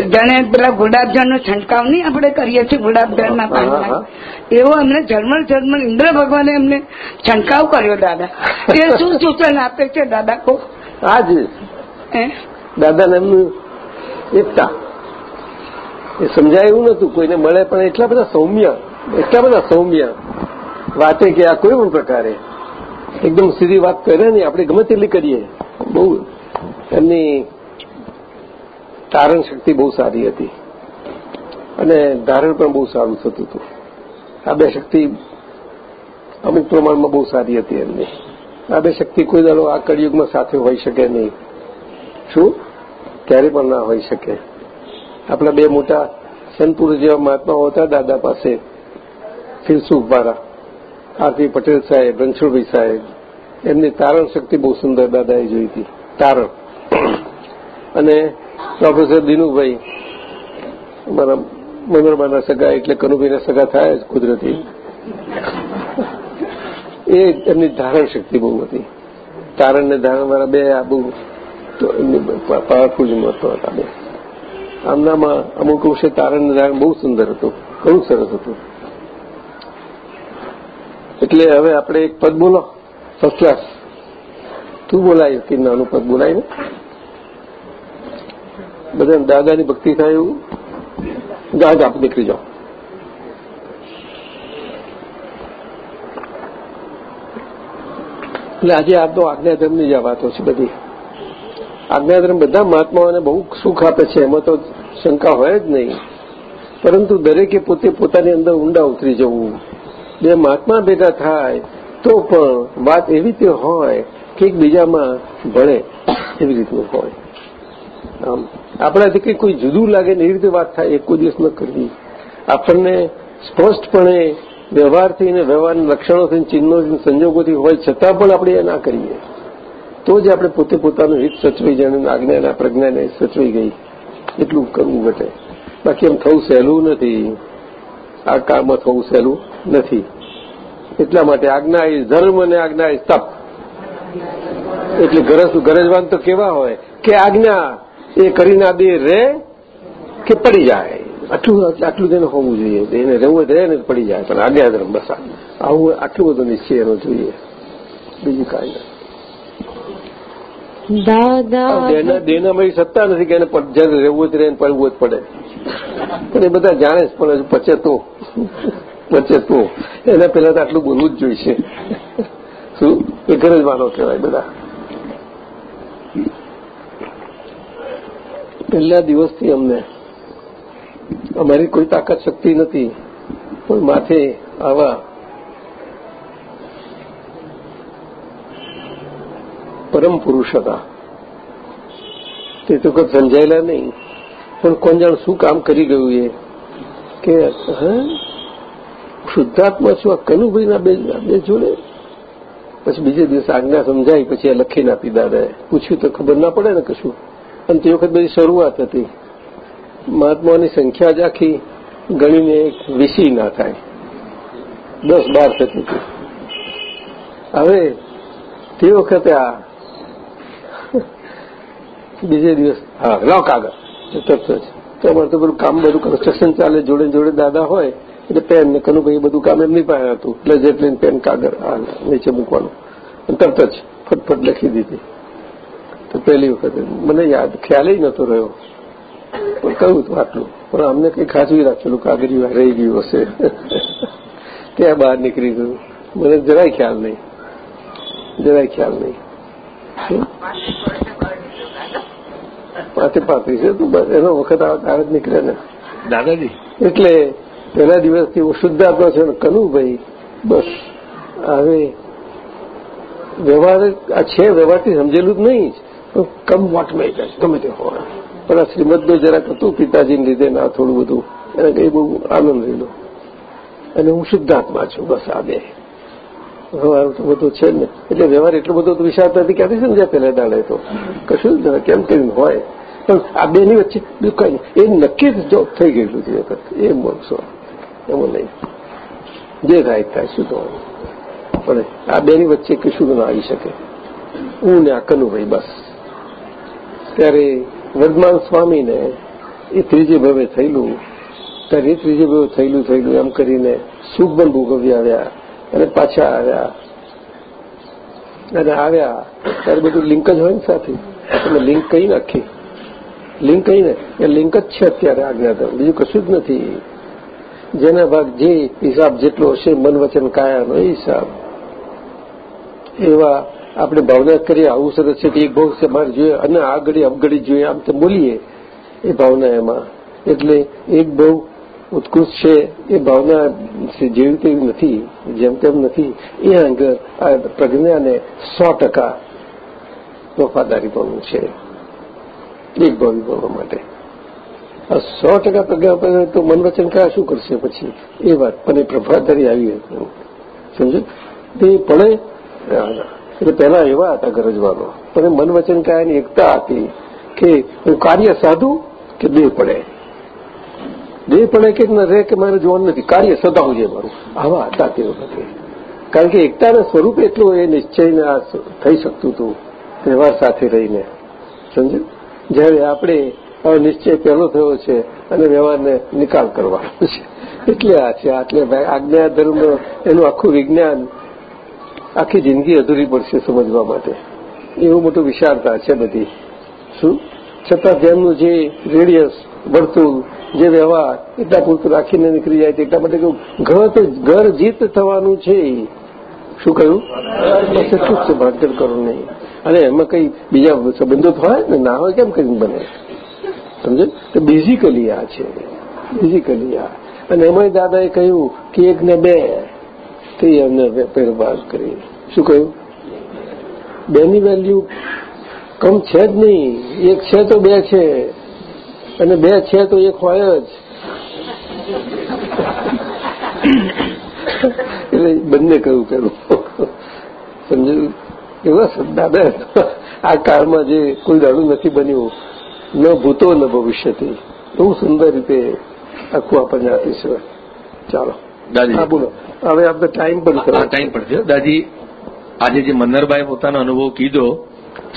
જાણે પેલા ગુલાબજળ નો છંટકાવ નહીં આપણે કરીએ છીએ ગુલાબજળ ના હા, હા, એવો એમને ઝરમર ઝરમર ઇન્દ્ર ભગવાને એમને છંટકાવ કર્યો દાદા. એ શું સૂચન આપે છે દાદા કો? આ દાદા એમનું એકતા. એ સમજાય એવું નતું કોઈને મળે પણ એટલા બધા સૌમ્ય એટલા બધા સૌમ્ય. વાતે કે આ કોઈ પણ પ્રકારે. એકદમ સીધી વાત કરે ને, આપણે ગમે તેટલી કરીએ, બહુ એમની ધારણ શક્તિ બહુ સારી હતી. અને ધારણ પણ બહુ સારું થતું હતું. આ બે શક્તિ અમુક પ્રમાણમાં બહુ સારી હતી એમની. આ બે શક્તિ કોઈ દાડો આ કળિયુગમાં સાથે હોઈ શકે નહીં. શું? ક્યારે પણ ના હોઈ શકે. આપણા બે મોટા સંતપુરુષ જેવા મહાત્માઓ હતા, દાદા પાસે ફિલસુફ વાળા આરતી પટેલ સાહેબ, રણછોડભાઈ સાહેબ, એમની તારણ શક્તિ બહુ સુંદર દાદાએ જોઈ હતી. તારણ. અને પ્રોફેસર દિનુભાઈ, અમારા મનોરમાના સગા એટલે કનુભાઈના સગા થાય જ કુદરતી. એ એમની ધારણ શક્તિ બહુ હતી. તારણ ને ધારણ વાળા બે, આ બહુ પાવરફુલ મહત્વ હતા બે. આમનામાં અમુક અંશે તારણ ને ધારણ બહુ સુંદર હતું, ઘણું સરસ હતું. એટલે હવે આપણે એક પદ બોલો. ફર્સ્ટ તું બોલાય કે નાનું પદ બોલાય ને? બધાને દાદાની ભક્તિ થાય એવું? ગાંઠ આપ નીકળી જાઓ. એટલે આજે આપનો આજ્ઞાધર્મની જ આ વાતો છે બધી. આજ્ઞાધર્મ બધા મહાત્માઓને બહુ સુખ આપે છે, એમાં તો શંકા હોય જ નહીં. પરંતુ દરેકે પોતે પોતાની અંદર ઊંડા ઉતરી જવું. બે મહાત્મા ભેગા થાય, તો પણ વાત એવી રીતે હોય કે એકબીજામાં ભળે એવી રીતનું હોય. આમ આપણાથી કંઈ કોઈ જુદું લાગે ને એવી રીતે વાત થાય, એક કોઈ દિવસ ન કરવી. આપણને સ્પષ્ટપણે વ્યવહારથી અને વ્યવહારના લક્ષણોથી ચિહ્નો સંજોગોથી હોય છતાં પણ આપણે એ ના કરીએ. તો જ આપણે પોતે પોતાનું હિત સચવાઈ જાય આજ્ઞાના, પ્રજ્ઞાને સચવાઈ ગઈ. એટલું કરવું ઘટે. બાકી એમ થવું સહેલું નથી. આ કામમાં થવું સહેલું નથી. એટલા માટે આજ્ઞા એ ધર્મ અને આજ્ઞા એ તપ. એટલે ગરજ ગરજવાન તો કેવા હોય કે આજ્ઞા એ કરીને આ બે રે કે પડી જાય. આટલું આટલું તેને હોવું જોઈએ. એને રહેવું રહે ને પડી જાય. પણ આજ્ઞા ધર્મ બસ આવું આટલું બધું નિશ્ચય એનો જોઈએ. બીજું કાંઈ ના દેનામાં સત્તા નથી કે એને જયારે રહેવું જ રહે પડવું જ પડે. પણ એ બધા જાણે જ પણ પચે તો. પચે તો એના પહેલા તો આટલું બોલવું જ જોઈશે. શું? એ ગરજવાનો કહેવાય બધા. પહેલા દિવસથી અમને અમારી કોઈ તાકાત શક્તિ નથી પણ માથે આવા પરમ પુરુષ હતા. તે તો કઈ સમજાયેલા નહીં. પણ કોણ જાણ શું કામ કરી ગયું એ? કે શુદ્ધાત્મા છું, આ કનુભાઈના બે બે જોડે? પછી બીજે દિવસે આજ્ઞા સમજાઈ, પછી એ લખીને આપી દાદાએ પૂછ્યું તો ખબર ના પડે ને કશું. અને તે વખત બધી શરૂઆત હતી. મહાત્માઓની સંખ્યા જ આખી ગણીને એક વીસી ના થાય. દસ, બાર થતી હતી. હવે તે વખતે આ બીજે દિવસ, હા, લાવ કાગળ. તરત જ. તો અમારે તો બધું કામ, બધું કન્સ્ટ્રક્શન ચાલે, જોડે જોડે દાદા હોય. એટલે પેન ને કનુભાઈ બધું કામ એમની પાસે હતું. એટલે જેટલી પેન કાગળ આ નીચે મૂકવાનું. તરત જ ફટફટ લખી દીધી. તો પહેલી વખતે મને યાદ ખ્યાલ નતો રહ્યો. પણ કહ્યું હતું આટલું. પણ અમને કંઈ ખાસવી રાખેલું કાગળિયું રહી ગયું હશે. ત્યાં બહાર નીકળી ગયું. મને જરાય ખ્યાલ નહીં. જરાય ખ્યાલ નહીં. પાંચે પાંત્રીસ એનો વખત આવે જ નીકળે ને. દાદાજી? એટલે પહેલા દિવસથી હું શુદ્ધાત્મા છે કનુભાઈ બસ. હવે વ્યવહાર, આ છે વ્યવહારથી સમજેલું જ નહીં જ કમ વોટ મેં ગમે તે હોય. પણ આ શ્રીમદનું જરાક હતું પિતાજીને લીધે ના થોડું બધું, એને કંઈ બહુ આનંદ લીધો. અને હું શુદ્ધાત્મા છું, બસ આ બે. વ્યવહાર તો બધો છે ને. એટલે વ્યવહાર એટલો બધો તો વિશાળ નથી, ક્યાંથી સમજ્યા પહેલા દાડે તો? કશું જ કેમ કરીને હોય? પણ આ બેની વચ્ચે બીજું એ નક્કી જ જોબ થઈ ગયેલું છે એ મોક્ષો. એમાં નહીં. જે થાય શું તો? પણ આ બેની વચ્ચે કશું ના આવી શકે. હું ને આ કનુભાઈ બસ. ત્યારે વર્ધમાન સ્વામીને એ ત્રીજે ભવે થયેલું, ત્યારે એ ત્રીજે ભવે થયેલું થયેલું એમ કરીને સુખ પણ ભોગવી આવ્યા અને પાછા આવ્યા. અને આવ્યા, ત્યારે બધું લિંક જ હોય ને સાથે. તમે લિંક કહી નાખી? લિંક કહીને એ લિંક જ છે અત્યારે આજ્ઞાધર્મ. બીજું કશું જ નથી. જેના ભાગ જે હિસાબ જેટલો હશે, મન વચન કાયાનો એ હિસાબ. એવા આપણે ભાવના કરીએ, આવું સરસ છે કે એક ભાવ છે મારે જોઈએ, અને આ ઘડી જોઈએ, આમ તો બોલીએ એ ભાવના એમાં. એટલે એક બહુ ઉત્કૃષ્ટ છે, એ ભાવના જેવી તેવી નથી, જેમ તેમ નથી. એ અંગે આ પ્રજ્ઞાને સો ટકા વફાદારી વફાદારીપણું છે. એક ભાવી બનવા માટે. સો ટકા પ્રજ્ઞા તો મન વચન કયા શું કરશે પછી? એ વાત. પણ એ પ્રભાદારી આવી સમજો? તે પડે એટલે પહેલા એવા હતા ગરજવાનો. પણ મન વચન કાયાની એકતા હતી કે હું કાર્ય સાધું કે બે પડે? બે પડે કે ન રહે કે મારે જોવાનું નથી. કાર્ય સદાવું છે મારું. આવા હતા તે વખતે કારણ કે એકતાના સ્વરૂપ એટલું એ નિશ્ચયને થઈ શકતું હતું. તહેવાર સાથે રહીને. સમજો? જ્યારે આપણે નિશ્ચય પહેલો થયો છે અને વ્યવહારને નિકાલ કરવાનો છે એટલે આ છે એટલે આજ્ઞા ધર્મ એનું આખું વિજ્ઞાન આખી જિંદગી અધૂરી પડશે સમજવા માટે. એવું મોટું વિશાળતા છે બધી. શું? છતાં તેમનું જે રેડિયસ વર્તુળ, જે વ્યવહાર, એટલા પૂરતું રાખીને નીકળી જાય એટલા માટે ઘર ઘર જીત થવાનું છે શું કહ્યું? શું છે ભાગદડ કરો નહીં. અને એમાં કઈ બીજા સંબંધો હોય ને? ના હોય, કેમ કરીને બને? સમજે? તો બેઝિકલી આ છે. બેઝિકલી આ. અને એમાં દાદાએ કહ્યું કે એક ને બે. તે એમને પહેરભાર કરી. શું કહ્યું? બેની વેલ્યુ કમ છે જ નહીં. એક છે તો બે છે. અને બે છે તો એક હોય જ. એટલે બંને કહ્યું પેલું સમજ્યું? એવા દાદા. આ કાળમાં જે કોઈ દાડું નથી બન્યું. ન ભૂતો ન ભવિષ્યથી બહુ સુંદર રીતે આખું આપણને આપી છે. ચાલો. દાદી. હા બોલો. હવે આપણે ટાઈમ પણ કરો ટાઈમ થયો દાદી આજે જે મન્નરભાઈ પોતાનો અનુભવ કીધો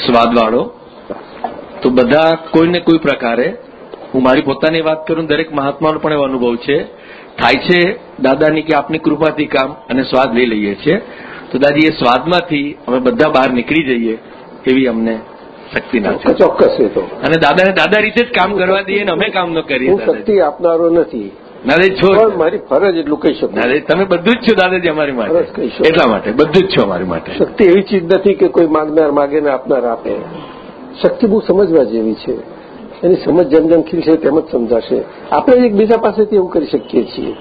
સ્વાદવાળો તો બધા કોઈને કોઈ પ્રકારે હું મારી પોતાની વાત કરું દરેક મહાત્માનો પણ એવો અનુભવ છે. થાય છે દાદાની કે આપની કૃપાથી કામ અને સ્વાદ લઈ લઈએ છીએ. તો દાદી એ સ્વાદમાંથી અમે બધા બહાર નીકળી જઈએ એવી અમને શક્તિ ના ચોક્કસ એ તો. અને દાદાને દાદા રીતે જ કામ કરવા દઈએ ને અમે કામ ન કરીએ શક્તિ આપનારો નથી. દાદાજી છો મારી ફરજ એટલું કહી શકું. દાદાજી તમે બધું જ છો દાદાજી અમારી માટે. એટલા માટે બધું જ છો અમારી માટે. શક્તિ એવી ચીજ નથી કે કોઈ માગનાર માગે ને આપનાર આપે. શક્તિ બહુ સમજવા જેવી છે. એની સમજ જેમ જેમ ખીલશે તેમ જ સમજાશે. આપણે એકબીજા પાસેથી એવું કરી શકીએ છીએ.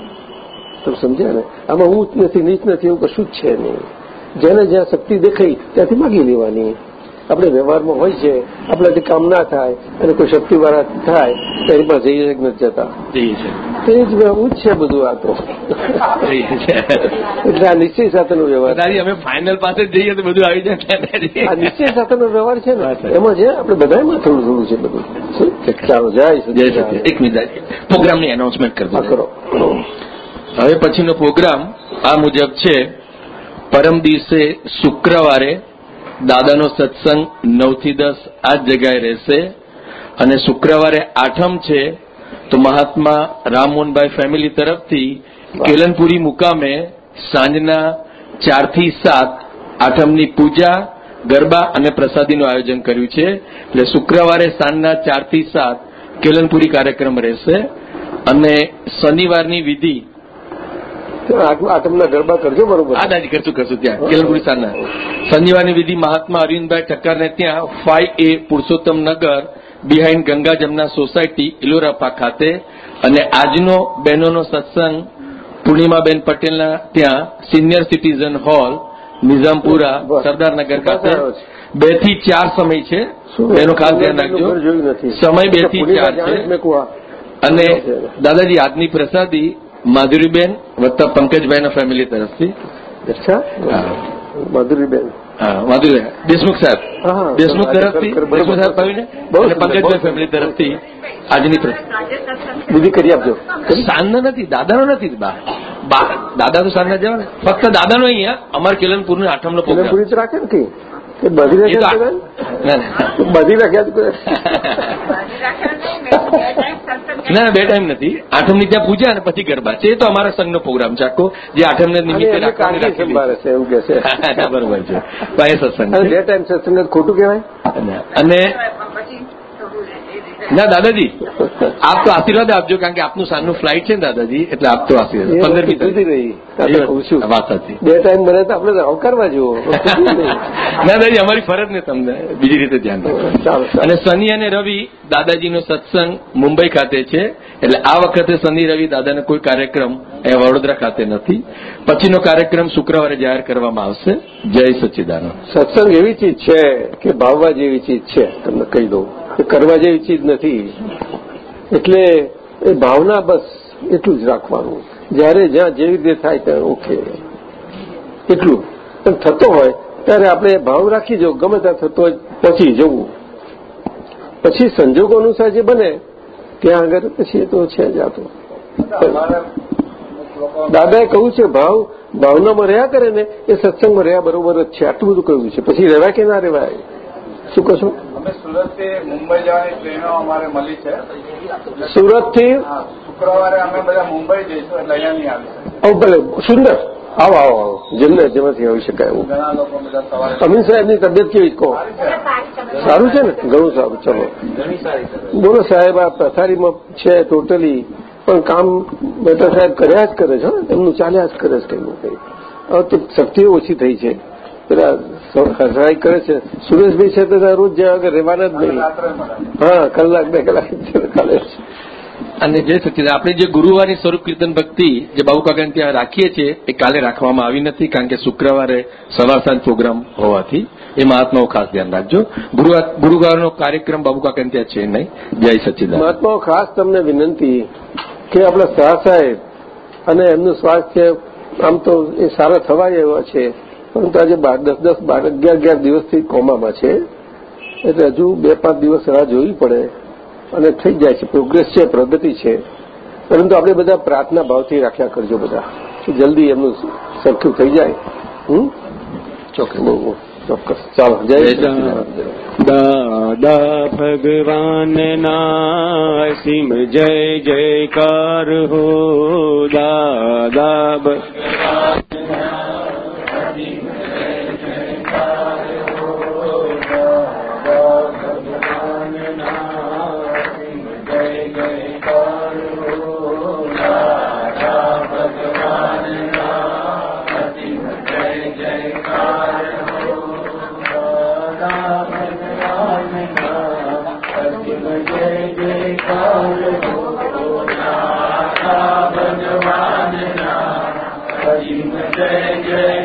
તમે સમજ્યા ને? આમાં હું જ નથી નીચ નથી એવું કશું જ છે નહીં. જેને જ્યાં શક્તિ દેખાઈ ત્યાંથી માગી લેવાની. આપણે વ્યવહારમાં હોય છે આપણાથી કામ ના થાય અને કોઈ શક્તિવાળા થાય તો એની પાસે જઈએ જ નથી જતા. તે જ હું જ છે બધું આ તો. એટલે આ નિશ્ચય સાથેનો વ્યવહાર અમે ફાઇનલ પાસે જ જઈએ તો બધું આવી જાય આ નિશ્ચય સાથેનો વ્યવહાર છે ને એમાં છે આપણે બધામાં થોડું થોડું છે બધું? ચાલો જાય જય. એક મિનિટ પ્રોગ્રામની એનાઉન્સમેન્ટ કરી કરો. હવે પછીનો પ્રોગ્રામ આ મુજબ છે પરમ દિવસે શુક્રવારે દાદાનો સત્સંગ નવથી દસ આ જ જગ્યાએ રહેશે. અને શુક્રવારે આઠમ છે તો મહાત્મા રામમોહનભાઈ ફેમિલી તરફથી કેલનપુરી મુકામે સાંજના ચારથી સાત આઠમની પૂજા ગરબા અને પ્રસાદીનું આયોજન કર્યું છે. એટલે શુક્રવારે સાંજના ચારથી સાત કેલનપુરી કાર્યક્રમ રહેશે. અને શનિવારની વિધિ આઠમના ગરબા કરજો બરોબર? આ દાદી કરશું કરશું ત્યાં કેલનપુરી સાંજના શનિવારની વિધિ મહાત્મા અરવિંદભાઈ ઠક્કરને ત્યાં five A Purushottam Nagar behind Ganga Jamna society ઇલોરાપા ખાતે અને આજનો બહેનોનો સત્સંગ પૂર્ણિમાબેન પટેલના ત્યાં senior citizen hall Nizampura. Sardarnagar ખાતે. બેથી ચાર સમય છે. એનું ખાસ ધ્યાન રાખજો. સમય બેથી ચાર છે. અને દાદાજી આજની પ્રસાદી માધુરીબેન વત્તા પંકજભાઈના ફેમિલી તરફથી અચ્છા. માધુરીબેન માધુરી દેશમુખ સાહેબ. દેશમુખ તરફથી દેશમુખ સાહેબ ભાવીને અને પંકજભાઈ ફેમિલી તરફથી આજની બીજી કરી આપજો સાંજના નથી દાદાનો નથી બા દાદા તો સાંજના જવા ને ફક્ત દાદાનો અહીંયા અમાર કેલનપુર નો આઠમનો પ્રોગ્રામ પૂરી રાખે ને કઈ કે બધી. બધી રાખ્યા ના ના બે ટાઈમ નથી. આઠમની ત્યાં પૂજા અને પછી ગરબા. છે એ તો અમારા સંઘનો પ્રોગ્રામ છે આખો. જે આઠમને ને નિમિત્તે રાખવાની છે એવું કે છે. બરોબર છે. સત્સંગ બે ટાઈમ સત્સંગ ખોટું કહેવાય? અને ના દાદાજી આપ તો આશીર્વાદ આપજો કારણ કે આપનું સાંજનું ફ્લાઇટ છે ને દાદાજી એટલે આપ તો આશીર્વાદ. રહી. વાત સાચી. બે ટાઈમ બને તો આપણે આવકારવા જુઓ. ના દાદાજી અમારી ફરજ ને તમને બીજી રીતે ધ્યાન રાખો. અને શનિ અને રવિ દાદાજીનો સત્સંગ મુંબઈ ખાતે છે એટલે આ વખતે શનિ રવિ દાદાનો કોઈ કાર્યક્રમ એ વડોદરા ખાતે નથી. પછીનો કાર્યક્રમ શુક્રવારે જાહેર કરવામાં આવશે. જય સચ્ચિદાનંદ સત્સંગ એવી ચીજ છે કે ભાવવા જેવી ચીજ છે. તમને કહી દઉં. કરવા જેવી ચીજ નથી. એટલે એ ભાવના બસ એટલું જ રાખવાનું. જ્યારે જ્યાં જેવી રીતે થાય ત્યાં ઓકે. એટલું. પણ થતો હોય, ત્યારે આપણે ભાવ રાખી જવું ગમે ત્યાં થતો હોય પહોંચી જવું. પછી સંજોગો અનુસાર જે બને, ત્યાં આગળ પછી એ તો છે જ આ તો. દાદાએ કહ્યું છે, ભાવ, ભાવનામાં રહ્યા કરે ને, એ સત્સંગમાં રહ્યા બરોબર જ છે. આટલું બધું કહ્યું છે. પછી રહેવાય કે ના રહેવાય? શું કહો છો સુરતથી મુંબઈ જવાની ટ્રેનો અમારે મળી છે. સુરતથી? શુક્રવારે અમે બધા મુંબઈ જઈશું એટલે અહીંયા નહીં આવીશું. ભલે સુંદર. આવો આવો આવો. જેમને જેમાંથી આવી શકાય એવું. ઘણા લોકો બધા અમીન સાહેબની તબિયત કેવી? કહો. સારું છે. ને? ઘણું સારું ચલો. બોલો સાહેબ આ પથારીમાં છે ટોટલી પણ કામ બેટા સાહેબ કર્યા જ કરે છે હો. એમનું ચાલ્યા જ કરે છે કંઈ ને કંઈ. હવે તો શક્તિઓ ઓછી થઈ છે. પેલા કરે છે. સુરેશભાઈ છે તો રોજ જ્યાં આગળ રહેવાના જ નહીં. હા કલાક બે કલાક કાલે. અને જય સચિદ આપણે જે ગુરુવારની સ્વરૂપ કીર્તન ભક્તિ જે બાબુ ત્યાં રાખીએ છીએ એ કાલે રાખવામાં આવી નથી કારણ કે શુક્રવારે સવાર સાંજ પ્રોગ્રામ હોવાથી એ મહાત્માઓ ખાસ ધ્યાન રાખજો. ગુરુવાર ગુરુવારનો કાર્યક્રમ બાબુકાકન ત્યાં છે નહીં. જય સચિદ મહાત્માઓ ખાસ તમને વિનંતી કે આપણા શાહ સાહેબ અને એમનું સ્વાસ્થ્ય આમ તો એ સારા થવાય એવા છે. પરંતુ આજે બાર દસ દસ બાર અગિયાર અગિયાર દિવસથી કોમામાં છે. એટલે હજુ બે પાંચ દિવસ રાહ જોવી પડે અને થઈ જાય છે. પ્રોગ્રેસ છે, પ્રગતિ છે. પરંતુ આપણે બધા પ્રાર્થના ભાવથી રાખ્યા કરજો બધા. કે જલ્દી એમનું સરખું થઈ જાય. હમ? ચોક્કસ. બહુ ચોક્કસ. ચાલો. જય દાદા ભગવાન ભગવાનના સિમ જય જયકાર હો દાદા જય જયકાર